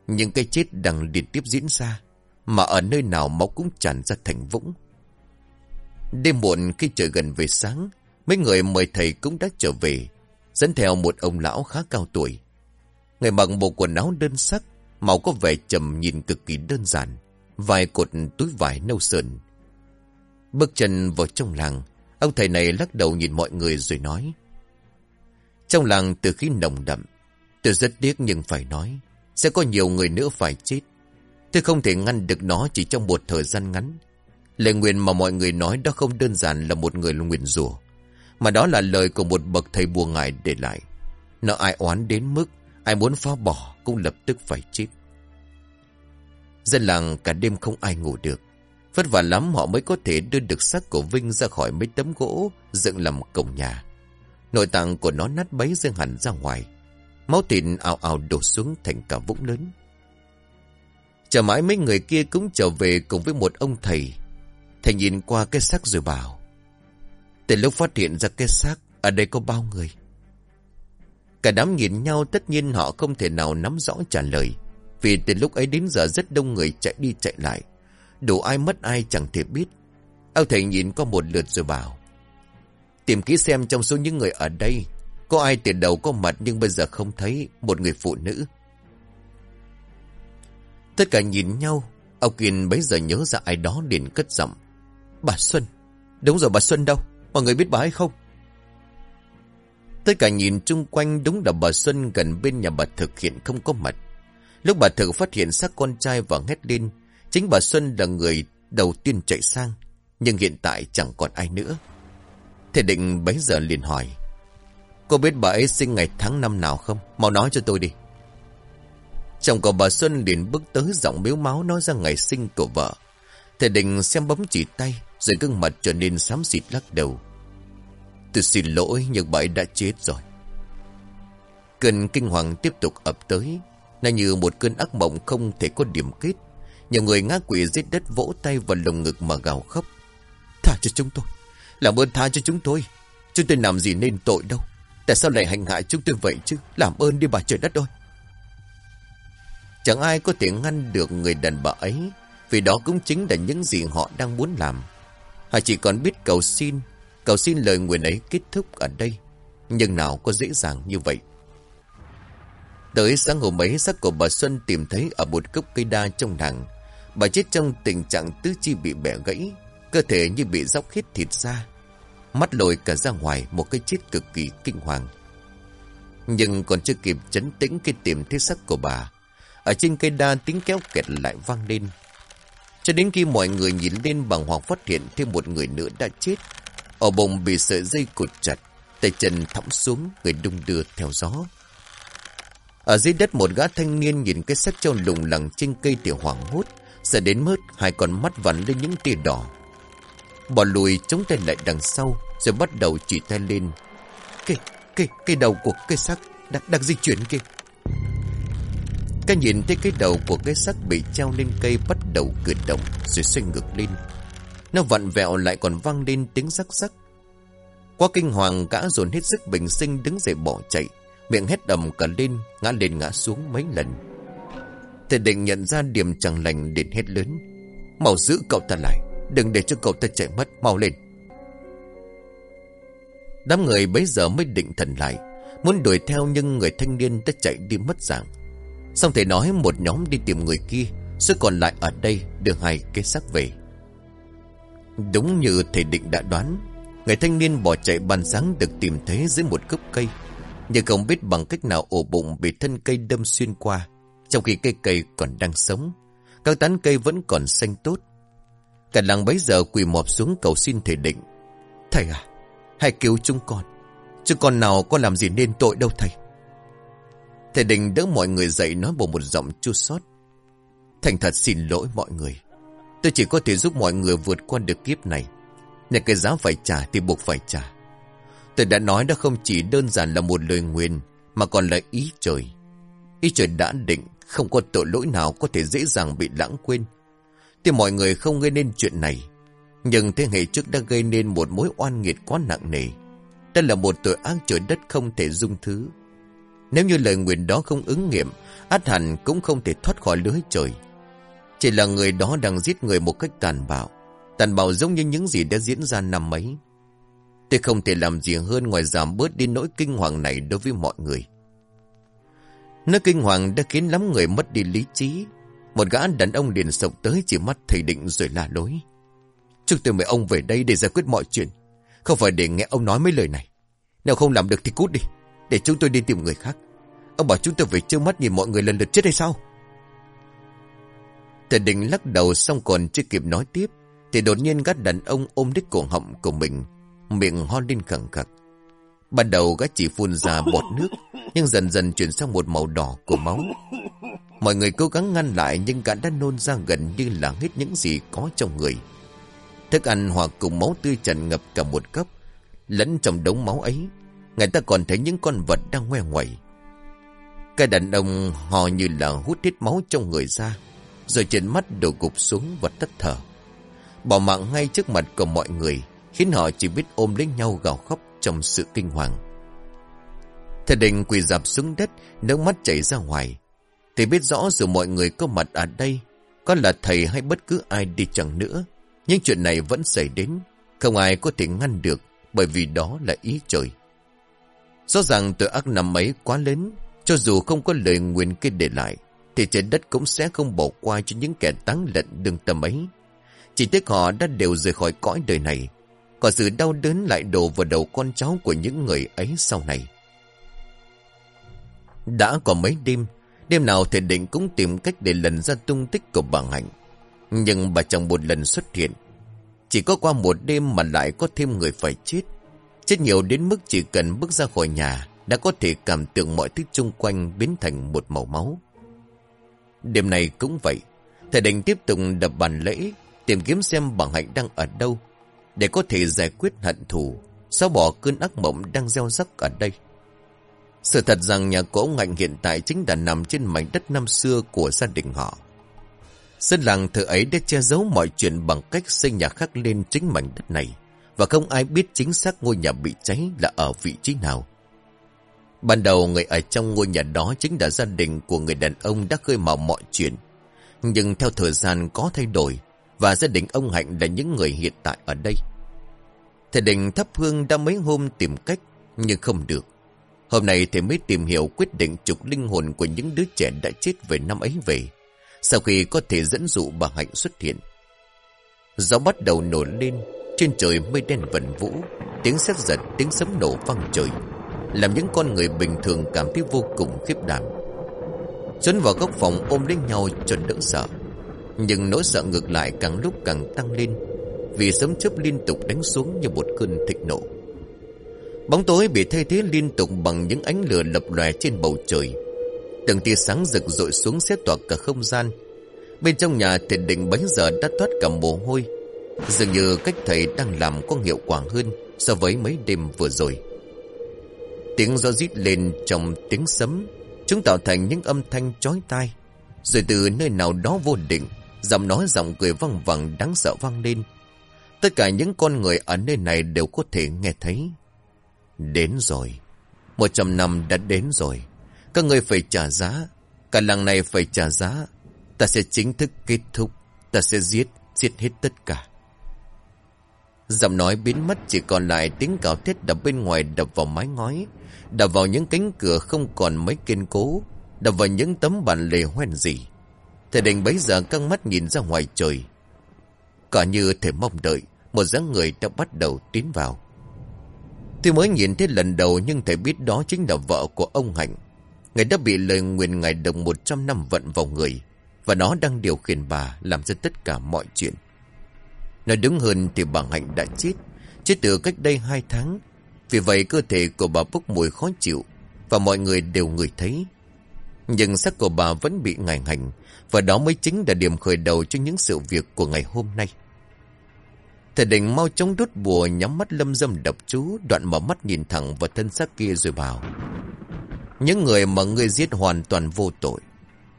những cái chết đang liên tiếp diễn ra. Mà ở nơi nào máu cũng tràn ra thành vũng. Đêm muộn khi trời gần về sáng, mấy người mời thầy cũng đã trở về, dẫn theo một ông lão khá cao tuổi. Người mặc bộ quần áo đơn sắc, Màu có vẻ trầm nhìn cực kỳ đơn giản. Vài cột túi vải nâu sờn. Bước chân vào trong làng, ông thầy này lắc đầu nhìn mọi người rồi nói. Trong làng từ khi nồng đậm, tôi rất tiếc nhưng phải nói, sẽ có nhiều người nữa phải chết. Tôi không thể ngăn được nó chỉ trong một thời gian ngắn. Lời nguyện mà mọi người nói đó không đơn giản là một người nguyện rủa, mà đó là lời của một bậc thầy bùa ngài để lại. Nó ai oán đến mức, ai muốn phá bỏ cũng lập tức phải chết. Dân làng cả đêm không ai ngủ được. Vất vả lắm họ mới có thể đưa được xác của Vinh ra khỏi mấy tấm gỗ dựng làm cổng nhà. Nội tạng của nó nát bấy rơi hẳn ra ngoài. Máu thịt ào ào đổ xuống thành cả vũng lớn. Chờ mãi mấy người kia cũng trở về cùng với một ông thầy. Thầy nhìn qua cái xác rồi bảo. Từ lúc phát hiện ra cái xác, ở đây có bao người? Cả đám nhìn nhau tất nhiên họ không thể nào nắm rõ trả lời. Vì từ lúc ấy đến giờ rất đông người chạy đi chạy lại. Đủ ai mất ai chẳng thể biết. Ông thầy nhìn qua một lượt rồi bảo. Tìm kỹ xem trong số những người ở đây. Có ai từ đầu có mặt nhưng bây giờ không thấy một người phụ nữ. Tất cả nhìn nhau. Ông Kiên bấy giờ nhớ ra ai đó liền cất giọng. Bà Xuân. Đúng rồi bà Xuân đâu? Mọi người biết bà hay không? Tất cả nhìn chung quanh đúng là bà Xuân gần bên nhà bà thực hiện không có mặt. Lúc bà thực phát hiện xác con trai và hét lên, chính bà Xuân là người đầu tiên chạy sang, nhưng hiện tại chẳng còn ai nữa. Thầy định bấy giờ liền hỏi, cô biết bà ấy sinh ngày tháng năm nào không? Mau nói cho tôi đi. Chồng của bà Xuân liền bước tới giọng miếu máu nói ra ngày sinh của vợ. Thầy định xem bấm chỉ tay, rồi gương mặt trở nên xám xịt lắc đầu. Tôi xin lỗi, nhưng bà ấy đã chết rồi. Cơn kinh hoàng tiếp tục ập tới. Nó như một cơn ác mộng không thể có điểm kết. Nhiều người ngã quỷ dưới đất vỗ tay vào lồng ngực mà gào khóc. Tha cho chúng tôi. Làm ơn tha cho chúng tôi. Chúng tôi làm gì nên tội đâu. Tại sao lại hành hại chúng tôi vậy chứ? Làm ơn đi bà trời đất ơi. Chẳng ai có thể ngăn được người đàn bà ấy. Vì đó cũng chính là những gì họ đang muốn làm. Họ chỉ còn biết cầu xin Cầu xin lời nguyện ấy kết thúc ở đây. Nhưng nào có dễ dàng như vậy. Tới sáng hôm ấy xác của bà Xuân tìm thấy ở một gốc cây đa trong làng. Bà chết trong tình trạng tứ chi bị bẻ gãy. Cơ thể như bị dốc hết thịt ra. Mắt lồi cả ra ngoài một cái chết cực kỳ kinh hoàng. Nhưng còn chưa kịp chấn tĩnh khi tìm thấy xác của bà. Ở trên cây đa tiếng kéo kẹt lại vang lên. Cho đến khi mọi người nhìn lên bằng hoàng phát hiện thêm một người nữa đã chết. Ở bụng bị sợi dây cột chặt, tay chân thõng xuống, người đung đưa theo gió. Ở dưới đất một gã thanh niên nhìn cái xác trâu lùng lẳng trên cây tiểu hoảng hốt, sợ đến mớt hai con mắt vằn lên những tia đỏ. Bỏ lùi chống tay lại đằng sau, rồi bắt đầu chỉ tay lên. cây cây cây đầu của cây xác đang, đang di chuyển kia. Cái nhìn thấy cái đầu của cái xác bị treo lên cây bắt đầu cử động rồi xoay ngược lên. Nó vặn vẹo lại còn vang lên tiếng rắc rắc. Qua kinh hoàng gã dồn hết sức bình sinh đứng dậy bỏ chạy. Miệng hét đầm cả lên, ngã lên ngã xuống mấy lần. Thầy định nhận ra điểm chẳng lành đến hết lớn. Mau giữ cậu ta lại, đừng để cho cậu ta chạy mất, mau lên. Đám người bấy giờ mới định thần lại, muốn đuổi theo nhưng người thanh niên đã chạy đi mất dạng. Xong thầy nói một nhóm đi tìm người kia, sức còn lại ở đây đưa hai cái xác về. Đúng như thầy định đã đoán, người thanh niên bỏ chạy ban sáng được tìm thấy dưới một gốc cây. Nhưng không biết bằng cách nào ổ bụng bị thân cây đâm xuyên qua, trong khi cây cây còn đang sống. Các tán cây vẫn còn xanh tốt. Cả làng bấy giờ quỳ mọp xuống cầu xin thầy định. Thầy à, hãy cứu chúng con. Chứ con nào có làm gì nên tội đâu thầy. Thầy định đỡ mọi người dậy nói bằng một giọng chua xót Thành thật xin lỗi mọi người. Tôi chỉ có thể giúp mọi người vượt qua được kiếp này. nhưng cái giá phải trả thì buộc phải trả. Tôi đã nói đó không chỉ đơn giản là một lời nguyền, mà còn là ý trời. Ý trời đã định, không có tội lỗi nào có thể dễ dàng bị lãng quên. Thì mọi người không gây nên chuyện này. Nhưng thế hệ trước đã gây nên một mối oan nghiệt quá nặng nề. Đây là một tội ác trời đất không thể dung thứ. Nếu như lời nguyện đó không ứng nghiệm, át hẳn cũng không thể thoát khỏi lưới trời. Chỉ là người đó đang giết người một cách tàn bạo. Tàn bạo giống như những gì đã diễn ra năm ấy. Tôi không thể làm gì hơn ngoài giảm bớt đi nỗi kinh hoàng này đối với mọi người. Nơi kinh hoàng đã khiến lắm người mất đi lý trí. Một gã đàn ông liền sộc tới chỉ mắt thầy định rồi la lối. Chúng tôi mời ông về đây để giải quyết mọi chuyện. Không phải để nghe ông nói mấy lời này. Nếu không làm được thì cút đi. Để chúng tôi đi tìm người khác. Ông bảo chúng tôi phải trơ mắt nhìn mọi người lần lượt chết hay sao? Thầy Đình lắc đầu xong còn chưa kịp nói tiếp. Thì đột nhiên gắt đàn ông ôm đích cổ họng của mình. Miệng ho lên khẳng khặc. Ban đầu gã chỉ phun ra bọt nước, nhưng dần dần chuyển sang một màu đỏ của máu. Mọi người cố gắng ngăn lại nhưng gã đã nôn ra gần như là hết những gì có trong người. Thức ăn hòa cùng máu tươi tràn ngập cả một cấp. Lẫn trong đống máu ấy, người ta còn thấy những con vật đang ngoe ngoẩy. Cái đàn ông hò như là hút hết máu trong người ra, rồi trên mắt đổ gục xuống và tắt thở. Bỏ mạng ngay trước mặt của mọi người, khiến họ chỉ biết ôm lấy nhau gào khóc trong sự kinh hoàng. Thầy đình quỳ dạp xuống đất, nước mắt chảy ra ngoài. Thì biết rõ dù mọi người có mặt ở đây, có là thầy hay bất cứ ai đi chẳng nữa, nhưng chuyện này vẫn xảy đến, không ai có thể ngăn được, bởi vì đó là ý trời. Rõ ràng tội ác năm ấy quá lớn, cho dù không có lời nguyện kia để lại, thì trên đất cũng sẽ không bỏ qua cho những kẻ táng lận đừng tâm ấy. Chỉ tiếc họ đã đều rời khỏi cõi đời này, còn sự đau đớn lại đổ vào đầu con cháu của những người ấy sau này. Đã có mấy đêm, đêm nào thầy định cũng tìm cách để lần ra tung tích của bà Hạnh. Nhưng bà chẳng một lần xuất hiện. Chỉ có qua một đêm mà lại có thêm người phải chết. Chết nhiều đến mức chỉ cần bước ra khỏi nhà đã có thể cảm tưởng mọi thứ xung quanh biến thành một màu máu. Đêm này cũng vậy. Thầy đành tiếp tục đập bàn lễ, tìm kiếm xem bằng Hạnh đang ở đâu để có thể giải quyết hận thù, xóa bỏ cơn ác mộng đang gieo rắc ở đây. Sự thật rằng nhà của ông Hạnh hiện tại chính đã nằm trên mảnh đất năm xưa của gia đình họ. Dân làng thợ ấy đã che giấu mọi chuyện bằng cách xây nhà khác lên chính mảnh đất này, và không ai biết chính xác ngôi nhà bị cháy là ở vị trí nào. Ban đầu người ở trong ngôi nhà đó chính là gia đình của người đàn ông đã khơi mào mọi chuyện. Nhưng theo thời gian có thay đổi, và gia đình ông Hạnh là những người hiện tại ở đây. Thầy đình thắp hương đã mấy hôm tìm cách, nhưng không được. Hôm nay thầy mới tìm hiểu quyết định trục linh hồn của những đứa trẻ đã chết về năm ấy về, sau khi có thể dẫn dụ bà Hạnh xuất hiện. Gió bắt đầu nổi lên, trên trời mây đen vần vũ, tiếng sét giật, tiếng sấm nổ vang trời, làm những con người bình thường cảm thấy vô cùng khiếp đảm. Xuân vào góc phòng ôm lấy nhau chuẩn đỡ sợ. Nhưng nỗi sợ ngược lại càng lúc càng tăng lên, Vì sấm chớp liên tục đánh xuống như một cơn thịnh nộ. Bóng tối bị thay thế liên tục bằng những ánh lửa lập lòe trên bầu trời. Từng tia sáng rực rội xuống xét tỏa cả không gian. Bên trong nhà thầy định bấy giờ đã thoát cả mồ hôi. Dường như cách thầy đang làm có hiệu quả hơn So với mấy đêm vừa rồi. Tiếng gió rít lên trong tiếng sấm Chúng tạo thành những âm thanh chói tai. Rồi từ nơi nào đó vô định, giọng nói giọng cười văng vẳng đáng sợ vang lên. Tất cả những con người ở nơi này đều có thể nghe thấy. Đến rồi. Một trăm năm đã đến rồi. Các người phải trả giá. Cả làng này phải trả giá. Ta sẽ chính thức kết thúc. Ta sẽ giết, giết hết tất cả. Giọng nói biến mất chỉ còn lại tiếng cào thét đập bên ngoài đập vào mái ngói, đập vào những cánh cửa không còn mấy kiên cố, đập vào những tấm bàn lề hoen gì. Thầy đình bấy giờ căng mắt nhìn ra ngoài trời. Cả như thể mong đợi, một dáng người đã bắt đầu tiến vào. Tôi mới nhìn thấy lần đầu nhưng thầy biết đó chính là vợ của ông Hạnh. Ngài đã bị lời nguyền ngài đồng 100 năm vận vào người, và nó đang điều khiển bà làm ra tất cả mọi chuyện. Nói đúng hơn thì bà Hạnh đã chết, chết từ cách đây hai tháng. Vì vậy cơ thể của bà bốc mùi khó chịu, và mọi người đều ngửi thấy. Nhưng xác của bà vẫn bị ngài hành, và đó mới chính là điểm khởi đầu cho những sự việc của ngày hôm nay. Thầy định mau chóng đốt bùa nhắm mắt lâm dâm đập chú, đoạn mở mắt nhìn thẳng vào thân xác kia rồi bảo. Những người mà ngươi giết hoàn toàn vô tội.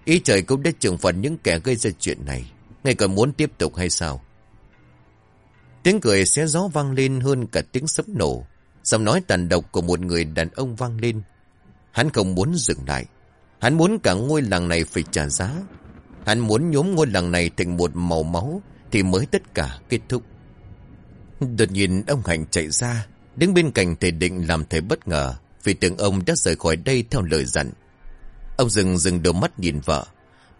Ý trời cũng đã trừng phạt những kẻ gây ra chuyện này. Ngay còn muốn tiếp tục hay sao? Tiếng cười xé gió vang lên hơn cả tiếng sấm nổ. Giọng nói tàn độc của một người đàn ông vang lên. Hắn không muốn dừng lại. Hắn muốn cả ngôi làng này phải trả giá. Hắn muốn nhóm ngôi làng này thành một màu máu thì mới tất cả kết thúc. Đột nhiên ông Hạnh chạy ra, đứng bên cạnh thầy định làm thầy bất ngờ vì tưởng ông đã rời khỏi đây theo lời dặn. Ông dừng dừng đôi mắt nhìn vợ.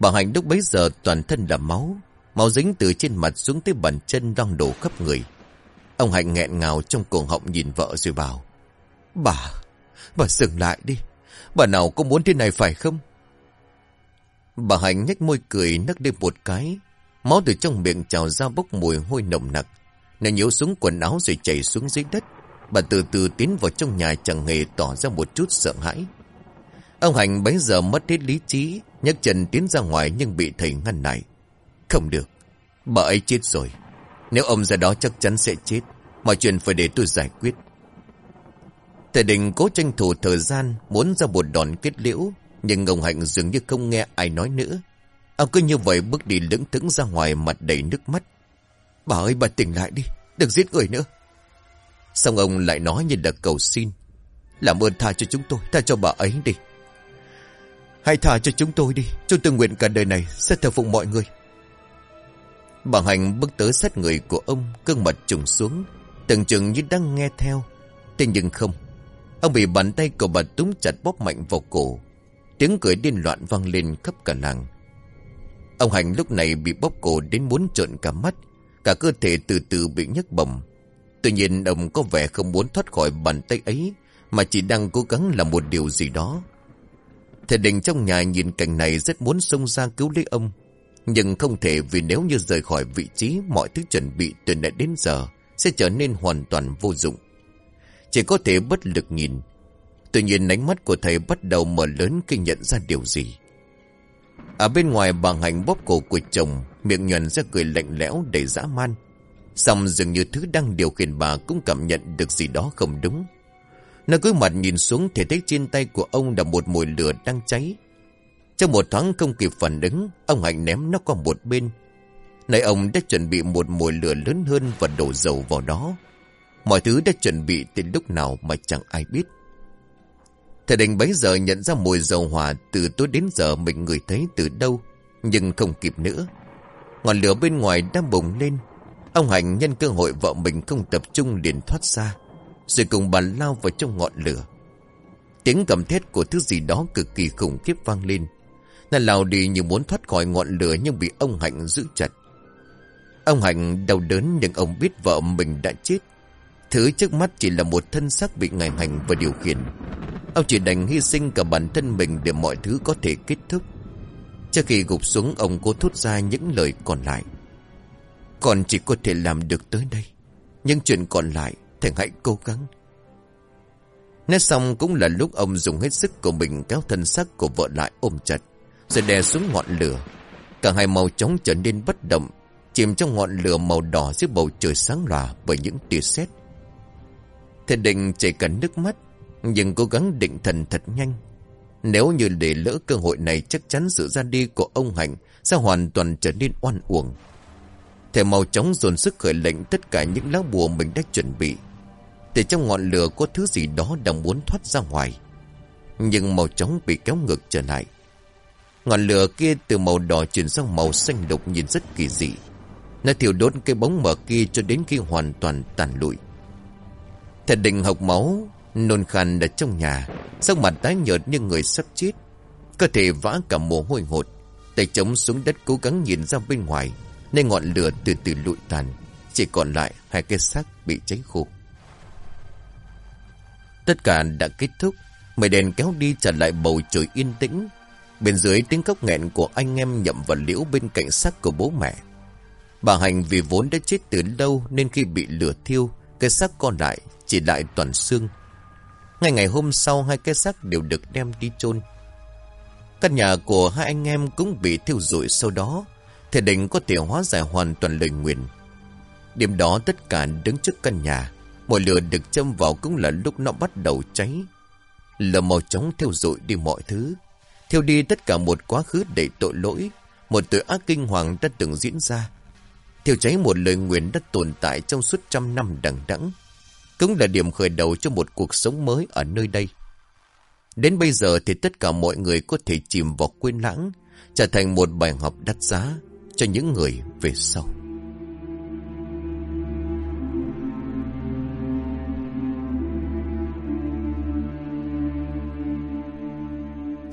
Bà Hạnh lúc bấy giờ toàn thân là máu, máu dính từ trên mặt xuống tới bàn chân đang đổ khắp người. Ông Hạnh nghẹn ngào trong cổ họng nhìn vợ rồi bảo. Bà, bà dừng lại đi. Bà nào có muốn thế này phải không? Bà Hạnh nhếch môi cười nấc đi một cái. Máu từ trong miệng trào ra bốc mùi hôi nồng nặc. Nó nhíu xuống quần áo rồi chảy xuống dưới đất. Bà từ từ tiến vào trong nhà chẳng hề tỏ ra một chút sợ hãi. Ông Hành bấy giờ mất hết lý trí, nhấc chân tiến ra ngoài nhưng bị thầy ngăn lại. Không được, bà ấy chết rồi. Nếu ông ra đó chắc chắn sẽ chết. Mọi chuyện phải để tôi giải quyết. Thầy Đình cố tranh thủ thời gian muốn ra một đòn kết liễu, nhưng ông Hạnh dường như không nghe ai nói nữa. Ông cứ như vậy bước đi lững thững ra ngoài mặt đầy nước mắt. Bà ơi bà tỉnh lại đi, đừng giết người nữa. Xong ông lại nói như là cầu xin. Làm ơn tha cho chúng tôi, tha cho bà ấy đi. Hãy tha cho chúng tôi đi, chúng tôi nguyện cả đời này sẽ thờ phụng mọi người. Bà Hành bước tới sát người của ông, cương mặt trùng xuống, tưởng chừng như đang nghe theo. Thế nhưng không, ông bị bàn tay của bà túm chặt bóp mạnh vào cổ. Tiếng cười điên loạn vang lên khắp cả làng. Ông Hành lúc này bị bóp cổ đến muốn trộn cả mắt, cả cơ thể từ từ bị nhấc bầm. Tuy nhiên ông có vẻ không muốn thoát khỏi bàn tay ấy, mà chỉ đang cố gắng làm một điều gì đó. Thầy đình trong nhà nhìn cảnh này rất muốn xông ra cứu lấy ông. Nhưng không thể vì nếu như rời khỏi vị trí mọi thứ chuẩn bị từ nãy đến giờ sẽ trở nên hoàn toàn vô dụng. Chỉ có thể bất lực nhìn. Tuy nhiên ánh mắt của thầy bắt đầu mở lớn khi nhận ra điều gì. Ở bên ngoài bà hành bóp cổ của chồng, miệng nhuận ra cười lạnh lẽo đầy dã man. Xong dường như thứ đang điều khiển bà cũng cảm nhận được gì đó không đúng. Nó cứ mặt nhìn xuống thì thấy trên tay của ông là một mồi lửa đang cháy. Trong một thoáng không kịp phản ứng, ông Hạnh ném nó qua một bên. Này ông đã chuẩn bị một mùi lửa lớn hơn và đổ dầu vào đó. Mọi thứ đã chuẩn bị từ lúc nào mà chẳng ai biết. Thầy đình bấy giờ nhận ra mùi dầu hỏa từ tối đến giờ mình ngửi thấy từ đâu, nhưng không kịp nữa. Ngọn lửa bên ngoài đang bùng lên. Ông Hạnh nhân cơ hội vợ mình không tập trung liền thoát ra, rồi cùng bàn lao vào trong ngọn lửa. Tiếng cầm thét của thứ gì đó cực kỳ khủng khiếp vang lên. Nó lao đi như muốn thoát khỏi ngọn lửa nhưng bị ông Hạnh giữ chặt. Ông Hạnh đau đớn nhưng ông biết vợ mình đã chết. Thứ trước mắt chỉ là một thân xác bị ngài hành và điều khiển. Ông chỉ đành hy sinh cả bản thân mình để mọi thứ có thể kết thúc. Trước khi gục xuống, ông cố thốt ra những lời còn lại. Còn chỉ có thể làm được tới đây. Nhưng chuyện còn lại thì hãy cố gắng. Nói xong cũng là lúc ông dùng hết sức của mình kéo thân xác của vợ lại ôm chặt. Rồi đè xuống ngọn lửa. Cả hai màu chóng trở nên bất động. Chìm trong ngọn lửa màu đỏ dưới bầu trời sáng lòa bởi những tia sét. Thiên định chảy cả nước mắt, nhưng cố gắng định thần thật nhanh. Nếu như để lỡ cơ hội này chắc chắn sự ra đi của ông Hạnh sẽ hoàn toàn trở nên oan uổng. Thầy mau chóng dồn sức khởi lệnh tất cả những lá bùa mình đã chuẩn bị. Để trong ngọn lửa có thứ gì đó đang muốn thoát ra ngoài. Nhưng màu chóng bị kéo ngược trở lại. Ngọn lửa kia từ màu đỏ chuyển sang màu xanh đục nhìn rất kỳ dị. Nó thiêu đốt cái bóng mờ kia cho đến khi hoàn toàn tàn lụi. Thầy định học máu, nôn khăn ở trong nhà, sắc mặt tái nhợt như người sắp chết. Cơ thể vã cả mồ hôi hột, tay chống xuống đất cố gắng nhìn ra bên ngoài, nên ngọn lửa từ từ lụi tàn, chỉ còn lại hai cái xác bị cháy khô. Tất cả đã kết thúc, mây đèn kéo đi trở lại bầu trời yên tĩnh. Bên dưới tiếng khóc nghẹn của anh em nhậm và liễu bên cạnh xác của bố mẹ. Bà Hành vì vốn đã chết từ lâu nên khi bị lửa thiêu, cái xác còn lại chỉ lại toàn xương. Ngay ngày hôm sau hai cái xác đều được đem đi chôn. Căn nhà của hai anh em cũng bị thiêu rụi sau đó. Thầy định có thể hóa giải hoàn toàn lời nguyện Đêm đó tất cả đứng trước căn nhà. Mọi lửa được châm vào cũng là lúc nó bắt đầu cháy. Lửa màu trống thiêu rụi đi mọi thứ. Thiêu đi tất cả một quá khứ đầy tội lỗi. Một tội ác kinh hoàng đã từng diễn ra. Thiêu cháy một lời nguyện đã tồn tại trong suốt trăm năm đằng đẵng cũng là điểm khởi đầu cho một cuộc sống mới ở nơi đây. Đến bây giờ thì tất cả mọi người có thể chìm vào quên lãng, trở thành một bài học đắt giá cho những người về sau.